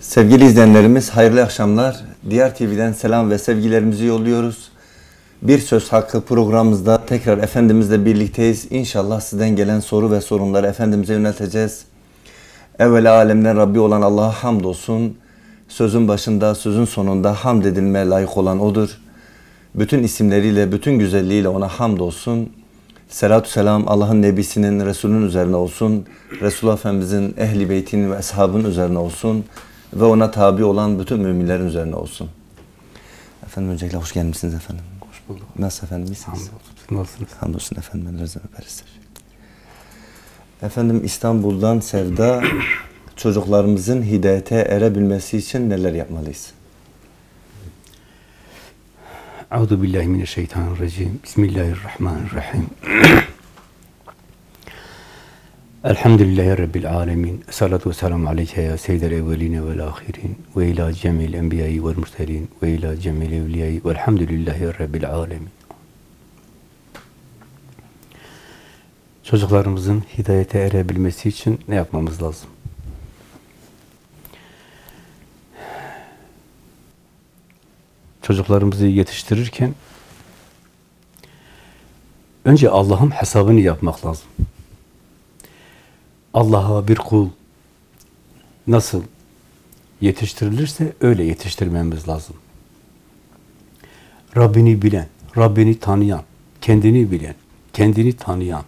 Sevgili izleyenlerimiz hayırlı akşamlar. Diğer TV'den selam ve sevgilerimizi yolluyoruz. Bir Söz Hakkı programımızda tekrar Efendimizle birlikteyiz. İnşallah sizden gelen soru ve sorunları Efendimiz'e yönelteceğiz. Evvela alemden Rabbi olan Allah'a hamdolsun. Sözün başında, sözün sonunda hamd edilmeye layık olan O'dur. Bütün isimleriyle, bütün güzelliğiyle O'na hamdolsun. Selatü selam Allah'ın Nebisinin, Resulünün üzerine olsun. Resulullah Efendimizin, Ehli Beytinin ve Eshabın üzerine olsun. Ve ona tabi olan bütün müminlerin üzerine olsun. Efendim öncelikle hoş gelmişsiniz efendim. Hoş bulduk. Nasıl efendim iyisiniz? Nasılsınız? Hamdolsun efendim ben Rezan Öperizler. Efendim İstanbul'dan Sevda çocuklarımızın hidayete erebilmesi için neler yapmalıyız? Euzu billahi mineşşeytanirracim. Bismillahirrahmanirrahim. Elhamdülillahi Rabbil alemin. Salatu ve selamu aleyke ya seyyidel evveline vel ahirin. Ve ila cemil enbiyayı vel murselin. Ve ila cemil evliyayı. Velhamdülillahi Rabbil alemin. Çocuklarımızın hidayete erebilmesi için ne yapmamız lazım? Çocuklarımızı yetiştirirken önce Allah'ın hesabını yapmak lazım. Allah'a bir kul nasıl yetiştirilirse öyle yetiştirmemiz lazım. Rabbini bilen, Rabbini tanıyan, kendini bilen, kendini tanıyan,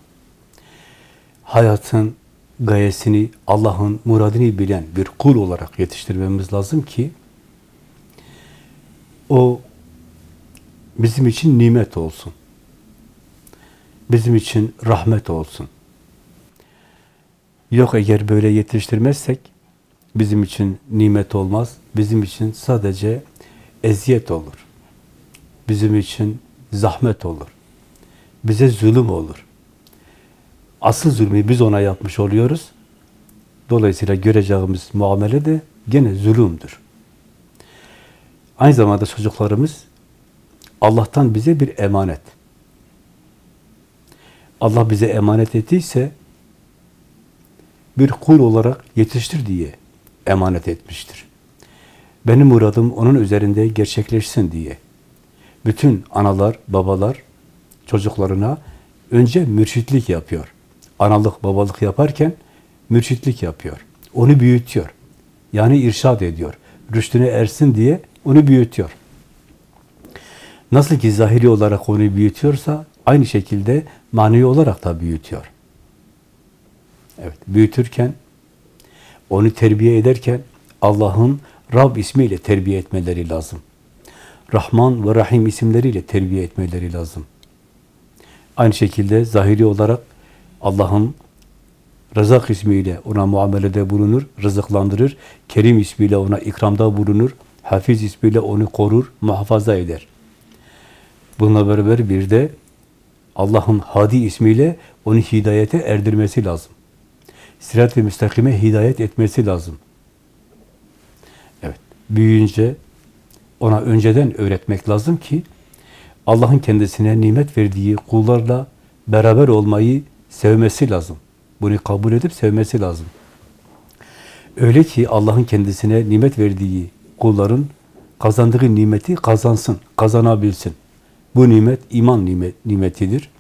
hayatın gayesini, Allah'ın muradını bilen bir kul olarak yetiştirmemiz lazım ki o bizim için nimet olsun. Bizim için rahmet olsun. Yok eğer böyle yetiştirmezsek bizim için nimet olmaz. Bizim için sadece eziyet olur. Bizim için zahmet olur. Bize zulüm olur. Asıl zulmü biz ona yapmış oluyoruz. Dolayısıyla göreceğimiz muamele de gene zulümdür. Aynı zamanda çocuklarımız Allah'tan bize bir emanet. Allah bize emanet ettiyse bir kul olarak yetiştir diye emanet etmiştir. Benim muradım onun üzerinde gerçekleşsin diye. Bütün analar, babalar çocuklarına önce mürşitlik yapıyor. Analık, babalık yaparken mürşitlik yapıyor. Onu büyütüyor. Yani irşad ediyor. Rüştüne ersin diye onu büyütüyor. Nasıl ki zahiri olarak onu büyütüyorsa aynı şekilde manevi olarak da büyütüyor. Evet, büyütürken onu terbiye ederken Allah'ın Rab ismiyle terbiye etmeleri lazım. Rahman ve Rahim isimleriyle terbiye etmeleri lazım. Aynı şekilde zahiri olarak Allah'ın Rızak ismiyle ona muamelede bulunur, rızıklandırır. Kerim ismiyle ona ikramda bulunur. Hafiz ismiyle onu korur, muhafaza eder. Bununla beraber bir de Allah'ın Hadi ismiyle onu hidayete erdirmesi lazım. Sirat-ı müstakime hidayet etmesi lazım. Evet, büyüyünce ona önceden öğretmek lazım ki Allah'ın kendisine nimet verdiği kullarla beraber olmayı sevmesi lazım. Bunu kabul edip sevmesi lazım. Öyle ki Allah'ın kendisine nimet verdiği kulların kazandığı nimeti kazansın, kazanabilsin. Bu nimet iman nimet, nimetidir.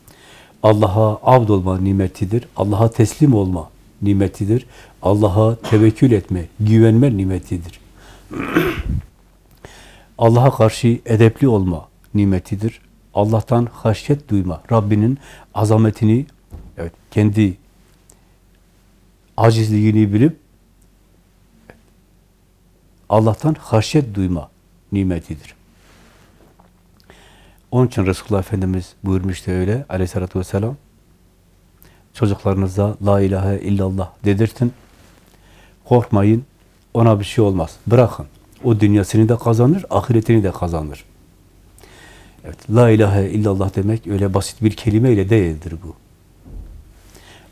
Allah'a abd olma nimetidir. Allah'a teslim olma nimetidir. Allah'a tevekkül etme, güvenme nimetidir. Allah'a karşı edepli olma nimetidir. Allah'tan haşyet duyma, Rabbinin azametini evet kendi acizliğini bilip Allah'tan haşyet duyma nimetidir. Onun için Resulullah Efendimiz buyurmuştu öyle aleyhissalatü vesselam. Çocuklarınıza la ilahe illallah dedirtin. Korkmayın, ona bir şey olmaz. Bırakın. O dünyasını da kazanır, ahiretini de kazanır. Evet, la ilahe illallah demek öyle basit bir kelimeyle değildir bu.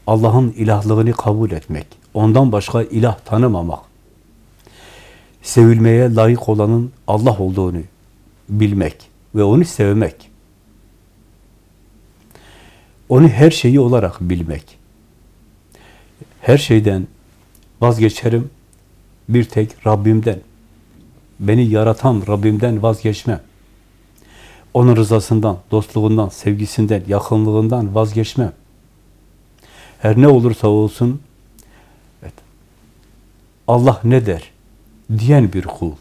Allah'ın ilahlığını kabul etmek, ondan başka ilah tanımamak, sevilmeye layık olanın Allah olduğunu bilmek ve onu sevmek, onu her şeyi olarak bilmek, her şeyden vazgeçerim, Bir tek Rabbimden, beni yaratan Rabbimden vazgeçmem. Onun rızasından, dostluğundan, sevgisinden, yakınlığından vazgeçmem. Her ne olursa olsun, evet, Allah ne der diyen bir kul.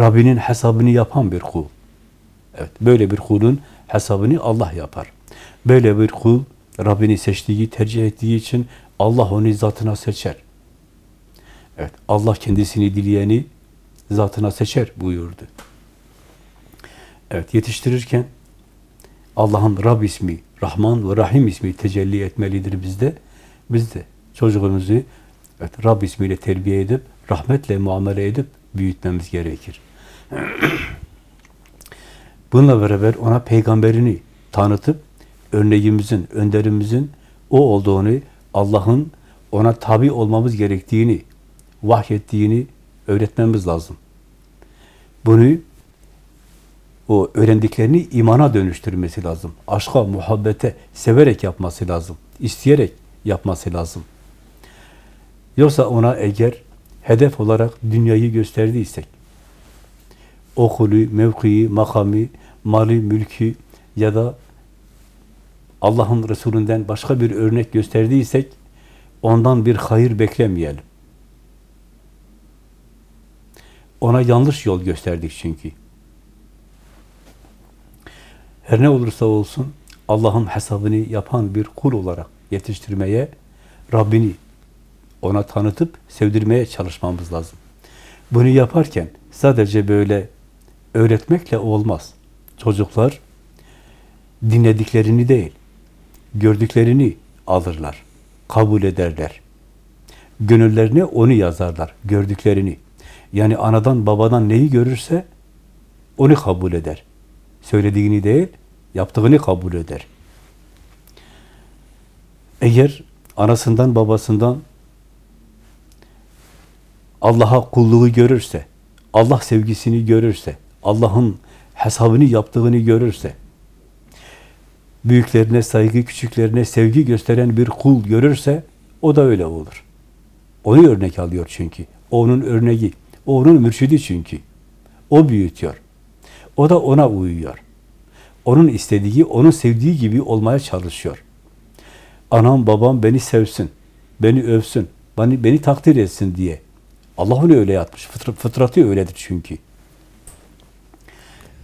Rabbinin hesabını yapan bir kul. Evet, böyle bir kulun hesabını Allah yapar. Böyle bir kul Rabbini seçtiği, tercih ettiği için Allah onu zatına seçer. Evet, Allah kendisini dileyeni zatına seçer buyurdu. Evet, yetiştirirken Allah'ın Rab ismi, Rahman ve Rahim ismi tecelli etmelidir bizde. Biz de çocuğumuzu evet, Rab ismiyle terbiye edip, rahmetle muamele edip büyütmemiz gerekir. Bununla beraber ona peygamberini tanıtıp, örneğimizin, önderimizin o olduğunu, Allah'ın ona tabi olmamız gerektiğini, vahyettiğini öğretmemiz lazım. Bunu o öğrendiklerini imana dönüştürmesi lazım. Aşka, muhabbete, severek yapması lazım. isteyerek yapması lazım. Yoksa ona eğer hedef olarak dünyayı gösterdiysek, okulu, mevkii, makamı, mali, mülkü ya da Allah'ın Resulünden başka bir örnek gösterdiysek, ondan bir hayır beklemeyelim. Ona yanlış yol gösterdik çünkü. Her ne olursa olsun Allah'ın hesabını yapan bir kul olarak yetiştirmeye, Rabbini ona tanıtıp sevdirmeye çalışmamız lazım. Bunu yaparken sadece böyle öğretmekle olmaz. Çocuklar dinlediklerini değil, gördüklerini alırlar, kabul ederler. Gönüllerine onu yazarlar, gördüklerini. Yani anadan babadan neyi görürse onu kabul eder. Söylediğini değil, yaptığını kabul eder. Eğer anasından babasından Allah'a kulluğu görürse, Allah sevgisini görürse, Allah'ın hesabını yaptığını görürse, büyüklerine saygı, küçüklerine sevgi gösteren bir kul görürse, o da öyle olur. Onu örnek alıyor çünkü. Onun örneği. Onun mürşidi çünkü. O büyütüyor. O da ona uyuyor. Onun istediği, onun sevdiği gibi olmaya çalışıyor. Anam, babam beni sevsin, beni övsün, beni, beni takdir etsin diye. Allah onu öyle yapmış. Fıtr fıtratı öyledir çünkü.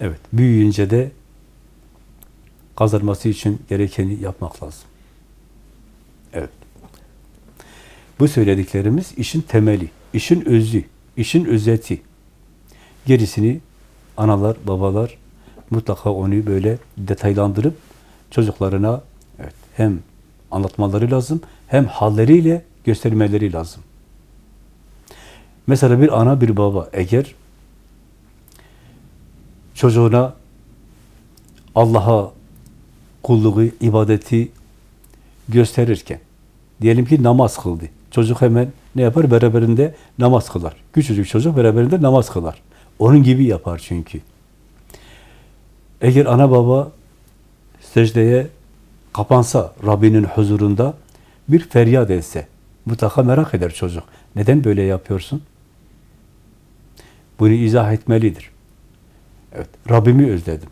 Evet, büyüyünce de kazanması için gerekeni yapmak lazım. Evet. Bu söylediklerimiz işin temeli, işin özü, işin özeti. Gerisini analar, babalar mutlaka onu böyle detaylandırıp çocuklarına evet, hem anlatmaları lazım, hem halleriyle göstermeleri lazım. Mesela bir ana, bir baba eğer çocuğuna Allah'a kulluğu, ibadeti gösterirken, diyelim ki namaz kıldı. Çocuk hemen ne yapar? Beraberinde namaz kılar. Küçücük çocuk beraberinde namaz kılar. Onun gibi yapar çünkü. Eğer ana baba secdeye kapansa Rabbinin huzurunda bir feryat etse, mutlaka merak eder çocuk. Neden böyle yapıyorsun? Bunu izah etmelidir. Evet, Rabbimi özledim.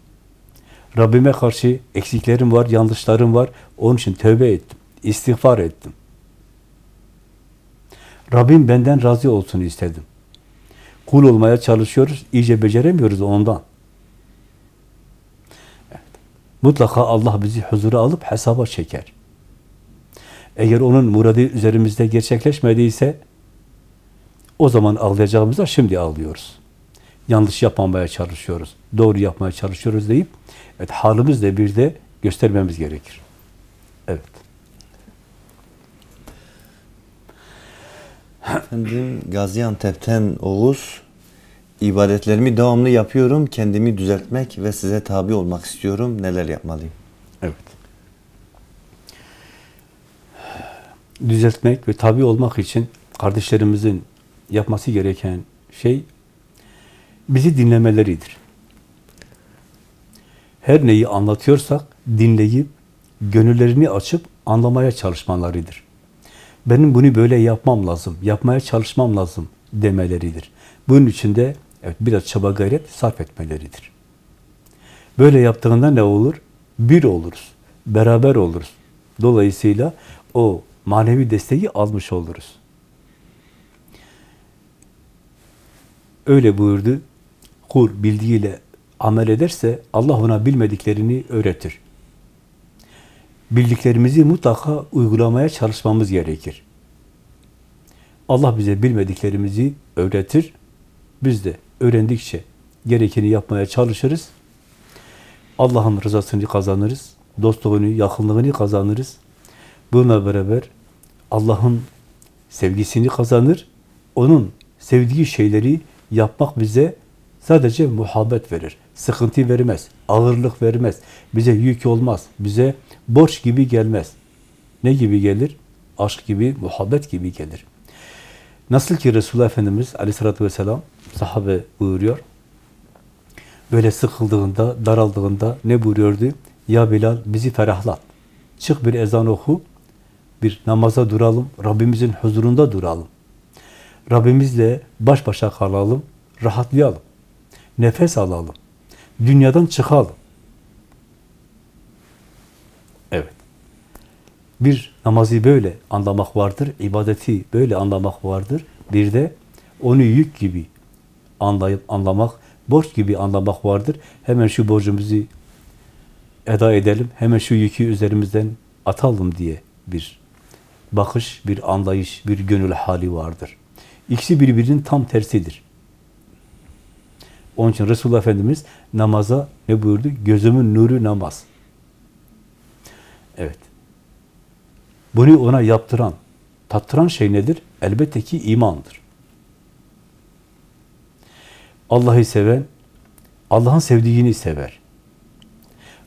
Rabbime karşı eksiklerim var, yanlışlarım var. Onun için tövbe ettim, istiğfar ettim. Rabbim benden razı olsun istedim. Kul olmaya çalışıyoruz, iyice beceremiyoruz ondan. Evet. Mutlaka Allah bizi huzura alıp hesaba çeker. Eğer onun muradı üzerimizde gerçekleşmediyse o zaman ağlayacağımızda şimdi ağlıyoruz. Yanlış yapmamaya çalışıyoruz, doğru yapmaya çalışıyoruz deyip evet, halimizle bir de göstermemiz gerekir. Evet. Efendim Gaziantep'ten Oğuz ibadetlerimi devamlı yapıyorum. Kendimi düzeltmek ve size tabi olmak istiyorum. Neler yapmalıyım? Evet. Düzeltmek ve tabi olmak için kardeşlerimizin yapması gereken şey bizi dinlemeleridir. Her neyi anlatıyorsak dinleyip gönüllerini açıp anlamaya çalışmalarıdır. benim bunu böyle yapmam lazım, yapmaya çalışmam lazım demeleridir. Bunun için de evet, biraz çaba gayret sarf etmeleridir. Böyle yaptığında ne olur? Bir oluruz, beraber oluruz. Dolayısıyla o manevi desteği almış oluruz. Öyle buyurdu. Kul bildiğiyle amel ederse Allah ona bilmediklerini öğretir. Bildiklerimizi mutlaka uygulamaya çalışmamız gerekir. Allah bize bilmediklerimizi öğretir. Biz de öğrendikçe gerekeni yapmaya çalışırız. Allah'ın rızasını kazanırız. Dostluğunu, yakınlığını kazanırız. Bununla beraber Allah'ın sevgisini kazanır. Onun sevdiği şeyleri yapmak bize sadece muhabbet verir. Sıkıntı vermez, ağırlık vermez. Bize yük olmaz, bize borç gibi gelmez. Ne gibi gelir? Aşk gibi, muhabbet gibi gelir. Nasıl ki Resulullah Efendimiz aleyhissalatü vesselam sahabe buyuruyor. Böyle sıkıldığında, daraldığında ne buyuruyordu? Ya Bilal bizi ferahlat. Çık bir ezan oku, bir namaza duralım, Rabbimizin huzurunda duralım. Rabbimizle baş başa kalalım, rahatlayalım. Nefes alalım. Dünyadan çıkalım. Evet. Bir namazı böyle anlamak vardır, ibadeti böyle anlamak vardır. Bir de onu yük gibi anlayıp anlamak, borç gibi anlamak vardır. Hemen şu borcumuzu eda edelim, hemen şu yükü üzerimizden atalım diye bir bakış, bir anlayış, bir gönül hali vardır. İkisi birbirinin tam tersidir. Onun için Resulullah Efendimiz namaza ne buyurdu? Gözümün nuru namaz. Evet. Bunu ona yaptıran, tattıran şey nedir? Elbette ki imandır. Allah'ı seven, Allah'ın sevdiğini sever.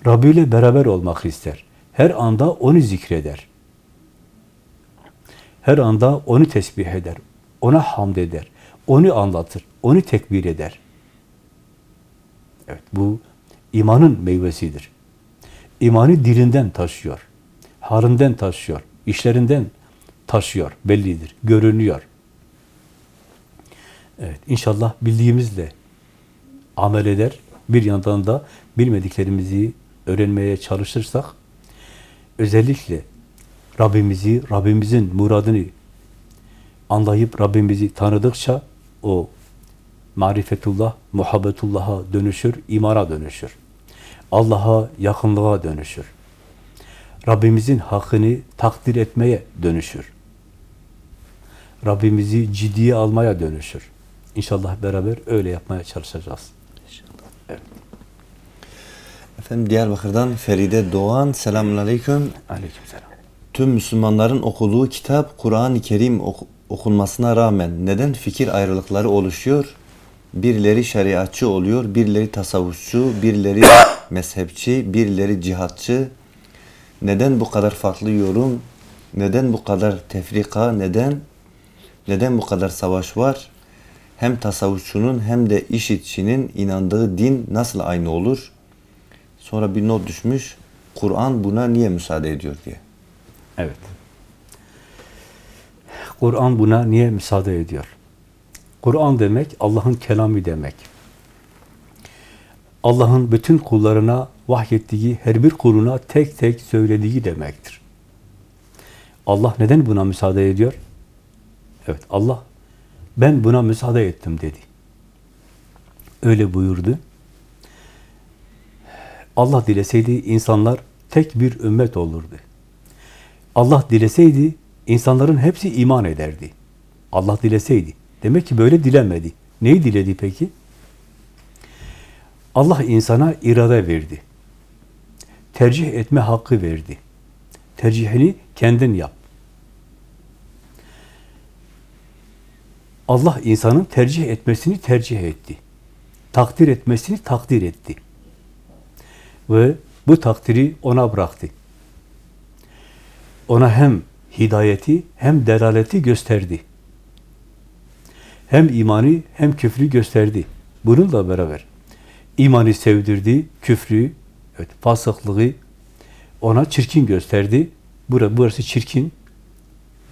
Rabbi ile beraber olmak ister. Her anda onu zikreder. Her anda onu tesbih eder. Ona hamd eder. Onu anlatır. Onu tekbir eder. Evet, bu imanın meyvesidir. İmanı dilinden taşıyor. Halinden taşıyor. işlerinden taşıyor. Bellidir. Görünüyor. Evet, inşallah bildiğimizle amel eder. Bir yandan da bilmediklerimizi öğrenmeye çalışırsak özellikle Rabbimizi, Rabbimizin muradını anlayıp Rabbimizi tanıdıkça o marifetullah, muhabbetullah'a dönüşür, imana dönüşür. Allah'a yakınlığa dönüşür. Rabbimizin hakkını takdir etmeye dönüşür. Rabbimizi ciddiye almaya dönüşür. İnşallah beraber öyle yapmaya çalışacağız. Efendim Diyarbakır'dan Feride Doğan. Selamun Aleyküm. Aleykümselam. Tüm Müslümanların okuduğu kitap Kur'an-ı Kerim ok- okunmasına rağmen neden fikir ayrılıkları oluşuyor? Birileri şeriatçı oluyor, birileri tasavvufçu, birileri mezhepçi, birileri cihatçı. Neden bu kadar farklı yorum? Neden bu kadar tefrika? Neden? Neden bu kadar savaş var? Hem tasavvufçunun hem de işitçinin inandığı din nasıl aynı olur? Sonra bir not düşmüş. Kur'an buna niye müsaade ediyor diye. Evet. Kur'an buna niye müsaade ediyor? Kur'an demek Allah'ın kelamı demek. Allah'ın bütün kullarına vahyettiği, her bir kuluna tek tek söylediği demektir. Allah neden buna müsaade ediyor? Evet, Allah ben buna müsaade ettim dedi. Öyle buyurdu. Allah dileseydi insanlar tek bir ümmet olurdu. Allah dileseydi insanların hepsi iman ederdi. Allah dileseydi. Demek ki böyle dilemedi. Neyi diledi peki? Allah insana irade verdi. Tercih etme hakkı verdi. Tercihini kendin yap. Allah insanın tercih etmesini tercih etti. Takdir etmesini takdir etti. Ve bu takdiri ona bıraktı. Ona hem hidayeti hem delaleti gösterdi. Hem imanı hem küfrü gösterdi. Bununla beraber imanı sevdirdi, küfrü, evet, fasıklığı ona çirkin gösterdi. Burası, burası çirkin,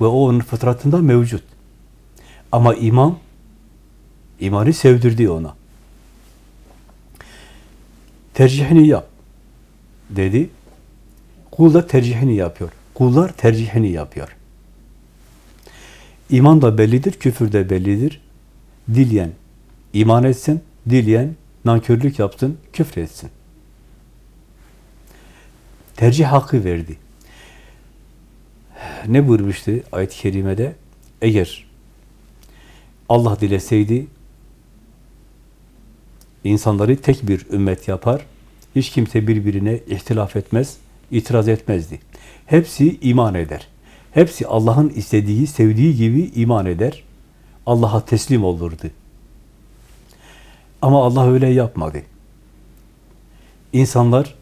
Ve o onun fıtratında mevcut. Ama iman, imanı sevdirdi ona. Tercihini yap dedi. Kul da tercihini yapıyor. Kullar tercihini yapıyor. İman da bellidir, küfür de bellidir. Dileyen iman etsin, dileyen nankörlük yapsın, küfür etsin. Tercih hakkı verdi. Ne buyurmuştu ayet-i kerimede? Eğer Allah dileseydi insanları tek bir ümmet yapar, hiç kimse birbirine ihtilaf etmez, itiraz etmezdi. Hepsi iman eder. Hepsi Allah'ın istediği, sevdiği gibi iman eder. Allah'a teslim olurdu. Ama Allah öyle yapmadı. İnsanlar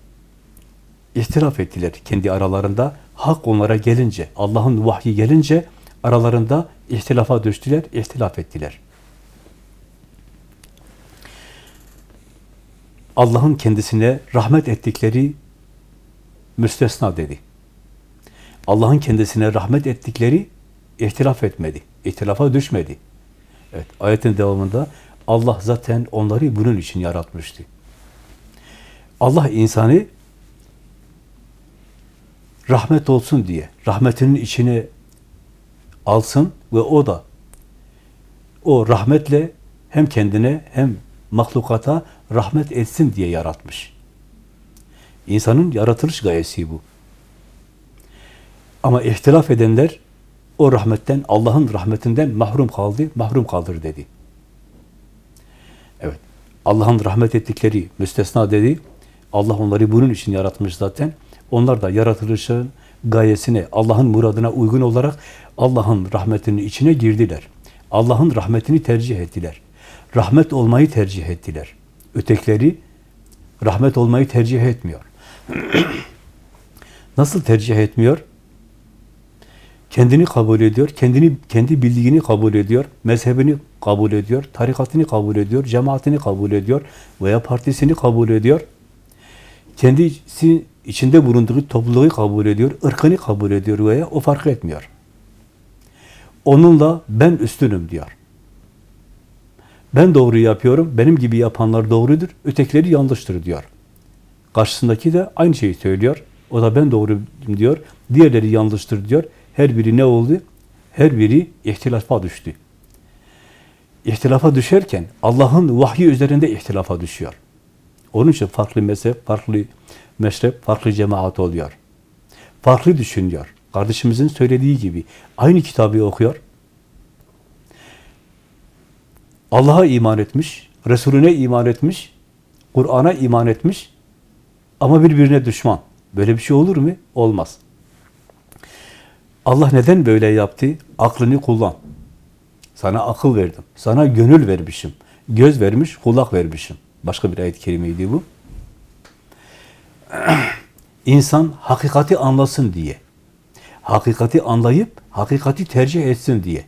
ihtilaf ettiler kendi aralarında. Hak onlara gelince, Allah'ın vahyi gelince aralarında ihtilafa düştüler, ihtilaf ettiler. Allah'ın kendisine rahmet ettikleri müstesna dedi. Allah'ın kendisine rahmet ettikleri ihtilaf etmedi, ihtilafa düşmedi. Evet, ayetin devamında Allah zaten onları bunun için yaratmıştı. Allah insanı rahmet olsun diye, rahmetinin içine alsın ve o da o rahmetle hem kendine hem mahlukata rahmet etsin diye yaratmış. İnsanın yaratılış gayesi bu. Ama ihtilaf edenler o rahmetten, Allah'ın rahmetinden mahrum kaldı, mahrum kaldır dedi. Evet, Allah'ın rahmet ettikleri müstesna dedi. Allah onları bunun için yaratmış zaten. Onlar da yaratılışın gayesine, Allah'ın muradına uygun olarak Allah'ın rahmetinin içine girdiler. Allah'ın rahmetini tercih ettiler. Rahmet olmayı tercih ettiler. Ötekileri rahmet olmayı tercih etmiyor. Nasıl tercih etmiyor? Kendini kabul ediyor, kendini kendi bildiğini kabul ediyor, mezhebini kabul ediyor, tarikatını kabul ediyor, cemaatini kabul ediyor veya partisini kabul ediyor. Kendisi içinde bulunduğu topluluğu kabul ediyor, ırkını kabul ediyor veya o fark etmiyor. Onunla ben üstünüm diyor. Ben doğru yapıyorum, benim gibi yapanlar doğrudur, ötekileri yanlıştır diyor. Karşısındaki de aynı şeyi söylüyor. O da ben doğruyum diyor, diğerleri yanlıştır diyor. Her biri ne oldu? Her biri ihtilafa düştü. İhtilafa düşerken Allah'ın vahyi üzerinde ihtilafa düşüyor. Onun için farklı mezhep, farklı meşrep, farklı cemaat oluyor. Farklı düşünüyor. Kardeşimizin söylediği gibi aynı kitabı okuyor. Allah'a iman etmiş, Resulüne iman etmiş, Kur'an'a iman etmiş ama birbirine düşman. Böyle bir şey olur mu? Olmaz. Allah neden böyle yaptı? Aklını kullan. Sana akıl verdim. Sana gönül vermişim. Göz vermiş, kulak vermişim. Başka bir ayet-i kerimeydi bu. İnsan hakikati anlasın diye. Hakikati anlayıp, hakikati tercih etsin diye.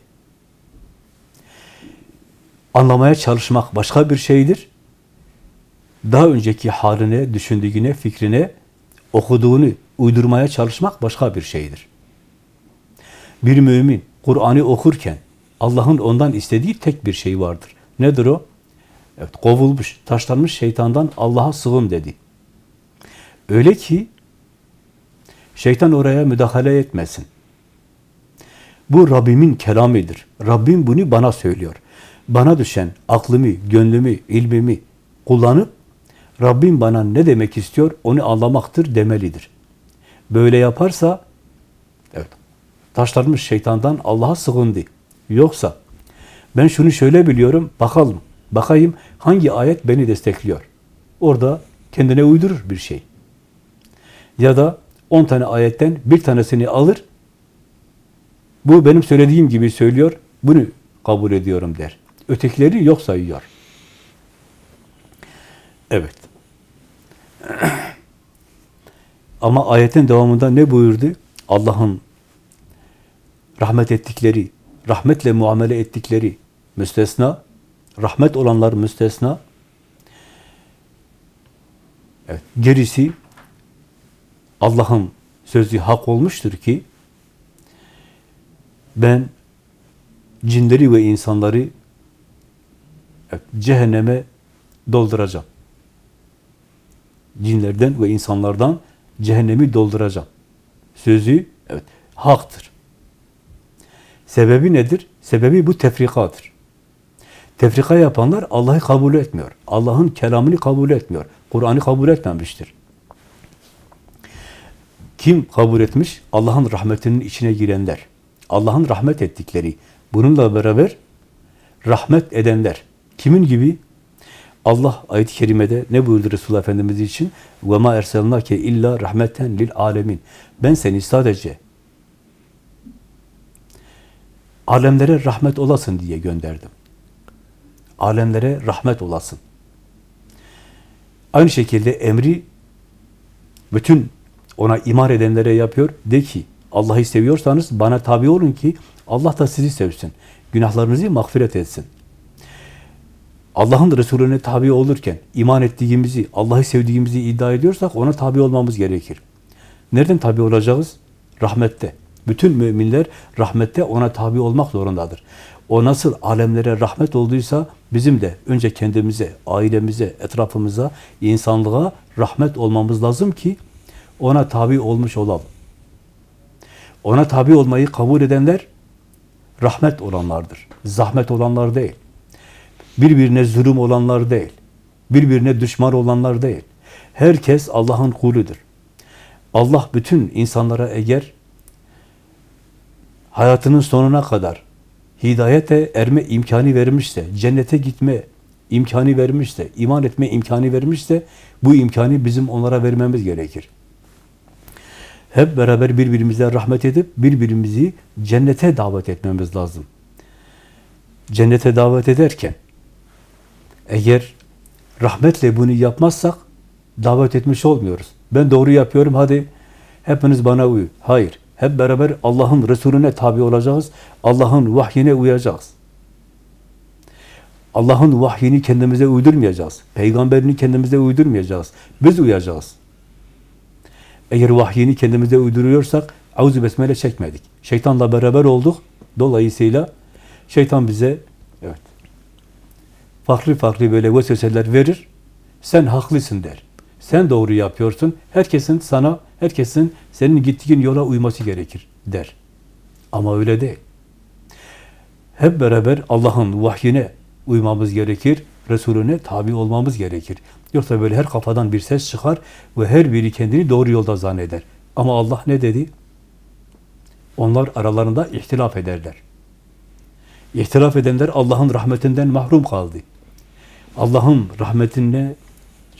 Anlamaya çalışmak başka bir şeydir. Daha önceki haline, düşündüğüne, fikrine, okuduğunu uydurmaya çalışmak başka bir şeydir. Bir mümin Kur'an'ı okurken Allah'ın ondan istediği tek bir şey vardır. Nedir o? Evet, kovulmuş, taşlanmış şeytandan Allah'a sığın dedi. Öyle ki şeytan oraya müdahale etmesin. Bu Rabbimin kelamidir. Rabbim bunu bana söylüyor. Bana düşen aklımı, gönlümü, ilmimi kullanıp Rabbim bana ne demek istiyor onu anlamaktır demelidir. Böyle yaparsa taşlanmış şeytandan Allah'a sığındı. Yoksa ben şunu şöyle biliyorum, bakalım, bakayım hangi ayet beni destekliyor. Orada kendine uydurur bir şey. Ya da 10 tane ayetten bir tanesini alır, bu benim söylediğim gibi söylüyor, bunu kabul ediyorum der. Ötekileri yok sayıyor. Evet. Ama ayetin devamında ne buyurdu? Allah'ın rahmet ettikleri, rahmetle muamele ettikleri müstesna, rahmet olanlar müstesna. Evet, gerisi Allah'ın sözü hak olmuştur ki ben cinleri ve insanları evet, cehenneme dolduracağım. Cinlerden ve insanlardan cehennemi dolduracağım. Sözü evet haktır. Sebebi nedir? Sebebi bu tefrikadır. Tefrika yapanlar Allah'ı kabul etmiyor. Allah'ın kelamını kabul etmiyor. Kur'an'ı kabul etmemiştir. Kim kabul etmiş? Allah'ın rahmetinin içine girenler. Allah'ın rahmet ettikleri. Bununla beraber rahmet edenler. Kimin gibi? Allah ayet-i kerimede ne buyurdu Resulullah Efendimiz için? وَمَا اَرْسَلْنَاكَ illa rahmeten lil alemin. Ben seni sadece alemlere rahmet olasın diye gönderdim. Alemlere rahmet olasın. Aynı şekilde emri bütün ona iman edenlere yapıyor. De ki Allah'ı seviyorsanız bana tabi olun ki Allah da sizi sevsin. Günahlarınızı mağfiret etsin. Allah'ın Resulüne tabi olurken iman ettiğimizi, Allah'ı sevdiğimizi iddia ediyorsak ona tabi olmamız gerekir. Nereden tabi olacağız? Rahmette. Bütün müminler rahmette ona tabi olmak zorundadır. O nasıl alemlere rahmet olduysa bizim de önce kendimize, ailemize, etrafımıza, insanlığa rahmet olmamız lazım ki ona tabi olmuş olalım. Ona tabi olmayı kabul edenler rahmet olanlardır. Zahmet olanlar değil. Birbirine zulüm olanlar değil. Birbirine düşman olanlar değil. Herkes Allah'ın kuludur. Allah bütün insanlara eğer hayatının sonuna kadar hidayete erme imkanı vermişse, cennete gitme imkanı vermişse, iman etme imkanı vermişse, bu imkanı bizim onlara vermemiz gerekir. Hep beraber birbirimize rahmet edip, birbirimizi cennete davet etmemiz lazım. Cennete davet ederken, eğer rahmetle bunu yapmazsak, davet etmiş olmuyoruz. Ben doğru yapıyorum, hadi hepiniz bana uyun. Hayır, hep beraber Allah'ın Resulüne tabi olacağız, Allah'ın vahyine uyacağız. Allah'ın vahyini kendimize uydurmayacağız. Peygamberini kendimize uydurmayacağız. Biz uyacağız. Eğer vahyini kendimize uyduruyorsak auzu besmele çekmedik. Şeytanla beraber olduk. Dolayısıyla şeytan bize evet farklı farklı böyle vesveseler verir. Sen haklısın der. Sen doğru yapıyorsun. Herkesin sana, herkesin senin gittiğin yola uyması gerekir der. Ama öyle değil. Hep beraber Allah'ın vahyine uymamız gerekir. Resulüne tabi olmamız gerekir. Yoksa böyle her kafadan bir ses çıkar ve her biri kendini doğru yolda zanneder. Ama Allah ne dedi? Onlar aralarında ihtilaf ederler. İhtilaf edenler Allah'ın rahmetinden mahrum kaldı. Allah'ın rahmetine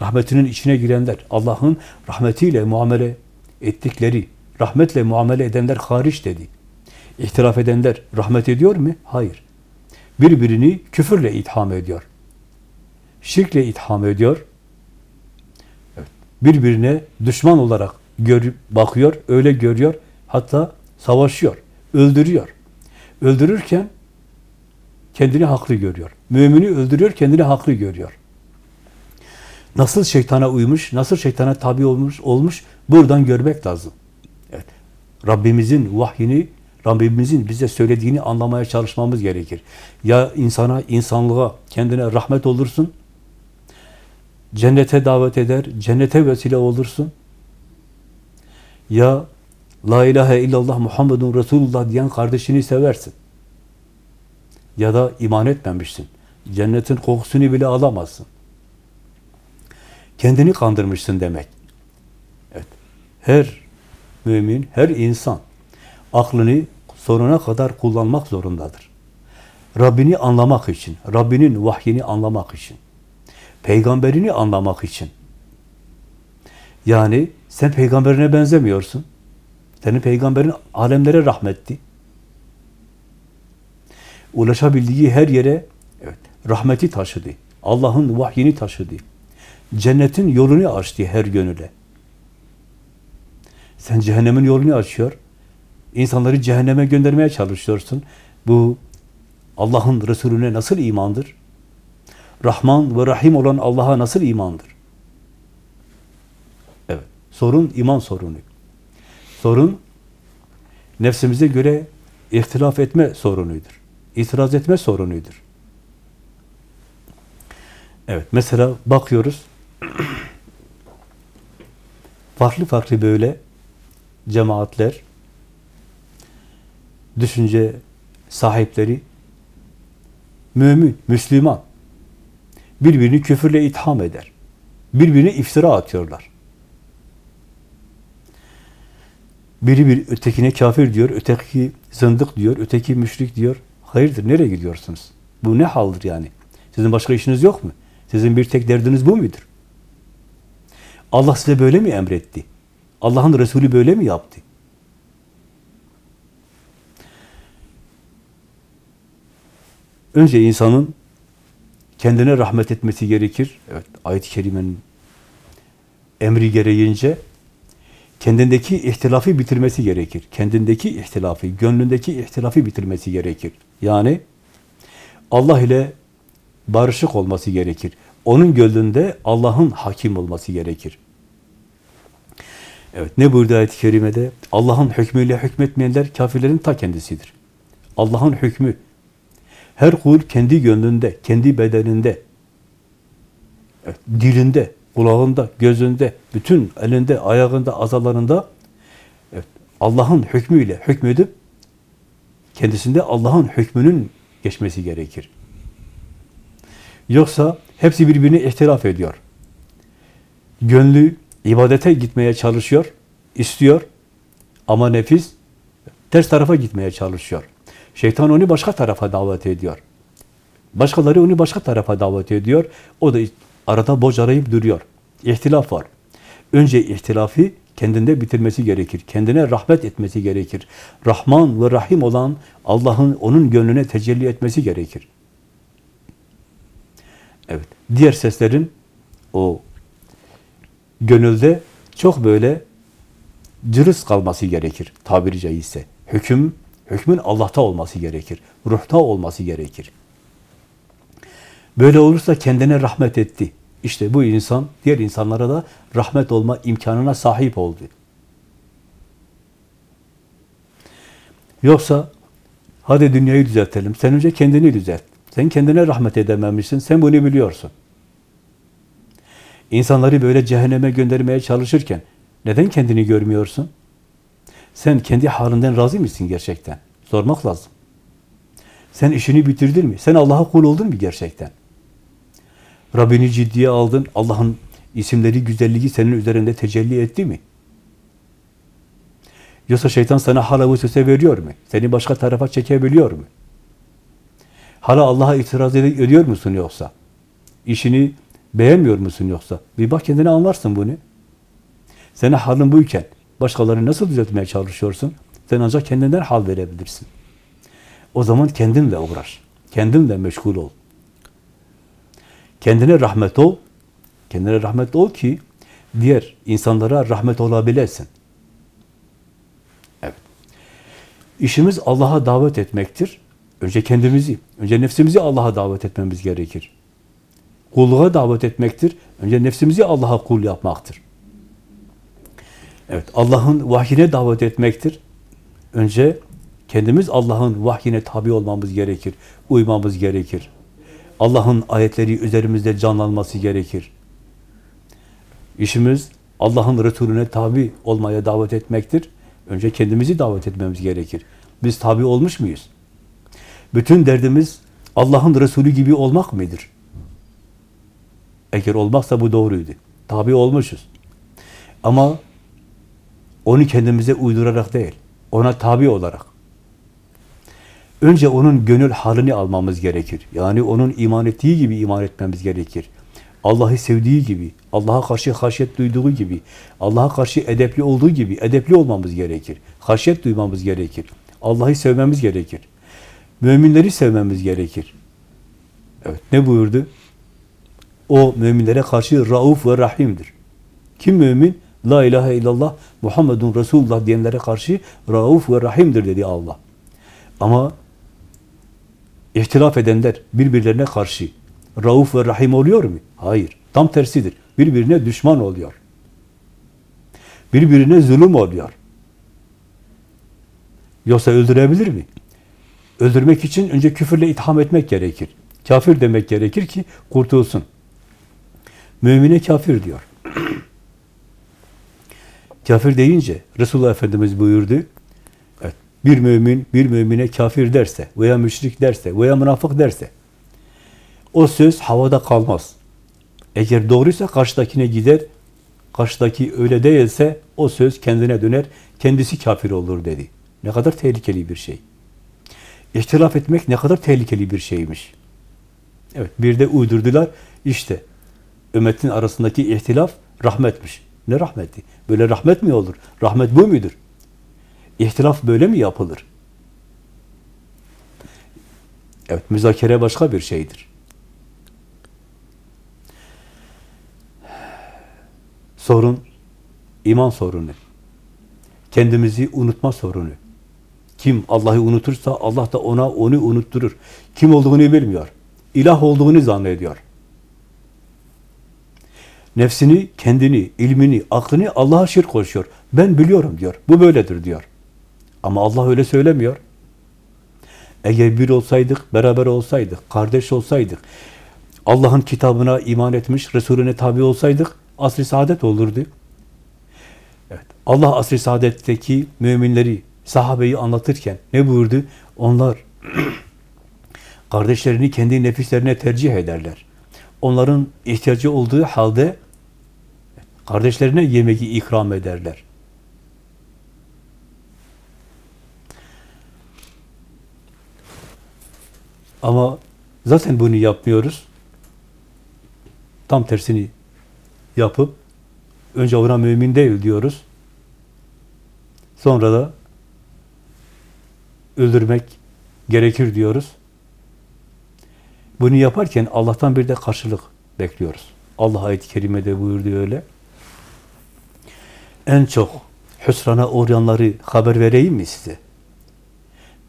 rahmetinin içine girenler, Allah'ın rahmetiyle muamele ettikleri, rahmetle muamele edenler hariç dedi. İhtilaf edenler rahmet ediyor mu? Hayır. Birbirini küfürle itham ediyor. Şirkle itham ediyor. Evet. Birbirine düşman olarak görüp bakıyor, öyle görüyor. Hatta savaşıyor, öldürüyor. Öldürürken kendini haklı görüyor. Mümini öldürüyor, kendini haklı görüyor. Nasıl şeytana uymuş, nasıl şeytana tabi olmuş, olmuş buradan görmek lazım. Evet. Rabbimizin vahyini, Rabbimizin bize söylediğini anlamaya çalışmamız gerekir. Ya insana, insanlığa, kendine rahmet olursun, cennete davet eder, cennete vesile olursun. Ya La ilahe illallah Muhammedun Resulullah diyen kardeşini seversin. Ya da iman etmemişsin. Cennetin kokusunu bile alamazsın. Kendini kandırmışsın demek. Evet. Her mümin, her insan aklını sonuna kadar kullanmak zorundadır. Rabbini anlamak için, Rabbinin vahyini anlamak için, peygamberini anlamak için. Yani sen peygamberine benzemiyorsun. Senin peygamberin alemlere rahmetti. Ulaşabildiği her yere evet, rahmeti taşıdı. Allah'ın vahyini taşıdı. Cennetin yolunu açtı her gönüle. Sen cehennemin yolunu açıyor. İnsanları cehenneme göndermeye çalışıyorsun. Bu Allah'ın Resulüne nasıl imandır? Rahman ve Rahim olan Allah'a nasıl imandır? Evet. Sorun iman sorunu. Sorun nefsimize göre ihtilaf etme sorunudur. İtiraz etme sorunudur. Evet, mesela bakıyoruz, farklı farklı böyle cemaatler, düşünce sahipleri, mümin, Müslüman, birbirini küfürle itham eder. Birbirine iftira atıyorlar. Biri bir ötekine kafir diyor, öteki zındık diyor, öteki müşrik diyor. Hayırdır, nereye gidiyorsunuz? Bu ne haldir yani? Sizin başka işiniz yok mu? Sizin bir tek derdiniz bu mudur? Allah size böyle mi emretti? Allah'ın Resulü böyle mi yaptı? Önce insanın kendine rahmet etmesi gerekir. Evet, ayet-i kerimenin emri gereğince kendindeki ihtilafı bitirmesi gerekir. Kendindeki ihtilafı, gönlündeki ihtilafı bitirmesi gerekir. Yani Allah ile barışık olması gerekir. Onun gönlünde Allah'ın hakim olması gerekir. Evet, ne buyurdu ayet-i kerimede? Allah'ın hükmüyle hükmetmeyenler kafirlerin ta kendisidir. Allah'ın hükmü, her kul kendi gönlünde, kendi bedeninde, evet, dilinde, kulağında, gözünde, bütün elinde, ayağında, azalarında evet, Allah'ın hükmüyle hükmedip kendisinde Allah'ın hükmünün geçmesi gerekir. Yoksa hepsi birbirine ihtilaf ediyor. Gönlü ibadete gitmeye çalışıyor, istiyor ama nefis ters tarafa gitmeye çalışıyor. Şeytan onu başka tarafa davet ediyor. Başkaları onu başka tarafa davet ediyor. O da arada bocarayıp duruyor. İhtilaf var. Önce ihtilafı kendinde bitirmesi gerekir. Kendine rahmet etmesi gerekir. Rahman ve Rahim olan Allah'ın onun gönlüne tecelli etmesi gerekir. Evet. Diğer seslerin o gönülde çok böyle cırız kalması gerekir tabiri caizse. Hüküm, hükmün Allah'ta olması gerekir. Ruhta olması gerekir. Böyle olursa kendine rahmet etti. İşte bu insan diğer insanlara da rahmet olma imkanına sahip oldu. Yoksa hadi dünyayı düzeltelim. Sen önce kendini düzelt. Sen kendine rahmet edememişsin. Sen bunu biliyorsun. İnsanları böyle cehenneme göndermeye çalışırken neden kendini görmüyorsun? Sen kendi halinden razı mısın gerçekten? Sormak lazım. Sen işini bitirdin mi? Sen Allah'a kul oldun mu gerçekten? Rabbini ciddiye aldın. Allah'ın isimleri, güzelliği senin üzerinde tecelli etti mi? Yoksa şeytan sana hala vesvese veriyor mu? Seni başka tarafa çekebiliyor mu? Hala Allah'a itiraz ed- ediyor musun yoksa? İşini beğenmiyor musun yoksa? Bir bak kendine anlarsın bunu. Senin halin buyken başkalarını nasıl düzeltmeye çalışıyorsun? Sen ancak kendinden hal verebilirsin. O zaman kendinle uğraş. Kendinle meşgul ol. Kendine rahmet ol. Kendine rahmet ol ki diğer insanlara rahmet olabilesin. Evet. İşimiz Allah'a davet etmektir. Önce kendimizi, önce nefsimizi Allah'a davet etmemiz gerekir. Kulluğa davet etmektir. Önce nefsimizi Allah'a kul yapmaktır. Evet, Allah'ın vahyine davet etmektir. Önce kendimiz Allah'ın vahyine tabi olmamız gerekir. Uymamız gerekir. Allah'ın ayetleri üzerimizde canlanması gerekir. İşimiz Allah'ın Resulüne tabi olmaya davet etmektir. Önce kendimizi davet etmemiz gerekir. Biz tabi olmuş muyuz? Bütün derdimiz Allah'ın Resulü gibi olmak mıdır? Eğer olmazsa bu doğruydu. Tabi olmuşuz. Ama onu kendimize uydurarak değil, ona tabi olarak. Önce onun gönül halini almamız gerekir. Yani onun iman ettiği gibi iman etmemiz gerekir. Allah'ı sevdiği gibi, Allah'a karşı haşyet duyduğu gibi, Allah'a karşı edepli olduğu gibi edepli olmamız gerekir. Haşyet duymamız gerekir. Allah'ı sevmemiz gerekir. Müminleri sevmemiz gerekir. Evet, ne buyurdu? O müminlere karşı rauf ve rahimdir. Kim mümin? La ilahe illallah Muhammedun Resulullah diyenlere karşı rauf ve rahimdir dedi Allah. Ama ihtilaf edenler birbirlerine karşı rauf ve rahim oluyor mu? Hayır. Tam tersidir. Birbirine düşman oluyor. Birbirine zulüm oluyor. Yoksa öldürebilir mi? Öldürmek için önce küfürle itham etmek gerekir. Kafir demek gerekir ki kurtulsun. Mümine kafir diyor. kafir deyince Resulullah Efendimiz buyurdu. Evet, bir mümin bir mümine kafir derse veya müşrik derse veya münafık derse o söz havada kalmaz. Eğer doğruysa karşıdakine gider, karşıdaki öyle değilse o söz kendine döner, kendisi kafir olur dedi. Ne kadar tehlikeli bir şey. İhtilaf etmek ne kadar tehlikeli bir şeymiş. Evet, bir de uydurdular. İşte ümmetin arasındaki ihtilaf rahmetmiş. Ne rahmeti? Böyle rahmet mi olur? Rahmet bu mudur? İhtilaf böyle mi yapılır? Evet, müzakere başka bir şeydir. Sorun, iman sorunu. Kendimizi unutma sorunu. Kim Allah'ı unutursa Allah da ona onu unutturur. Kim olduğunu bilmiyor. İlah olduğunu zannediyor. Nefsini, kendini, ilmini, aklını Allah'a şirk koşuyor. Ben biliyorum diyor. Bu böyledir diyor. Ama Allah öyle söylemiyor. Eğer bir olsaydık, beraber olsaydık, kardeş olsaydık, Allah'ın kitabına iman etmiş, Resulüne tabi olsaydık, asr-ı saadet olurdu. Evet. Allah asr-ı saadetteki müminleri, sahabeyi anlatırken ne buyurdu? Onlar kardeşlerini kendi nefislerine tercih ederler. Onların ihtiyacı olduğu halde kardeşlerine yemeği ikram ederler. Ama zaten bunu yapmıyoruz. Tam tersini yapıp önce ona mümin değil diyoruz. Sonra da öldürmek gerekir diyoruz. Bunu yaparken Allah'tan bir de karşılık bekliyoruz. Allah ayet-i kerimede buyurdu öyle. En çok hüsrana uğrayanları haber vereyim mi size?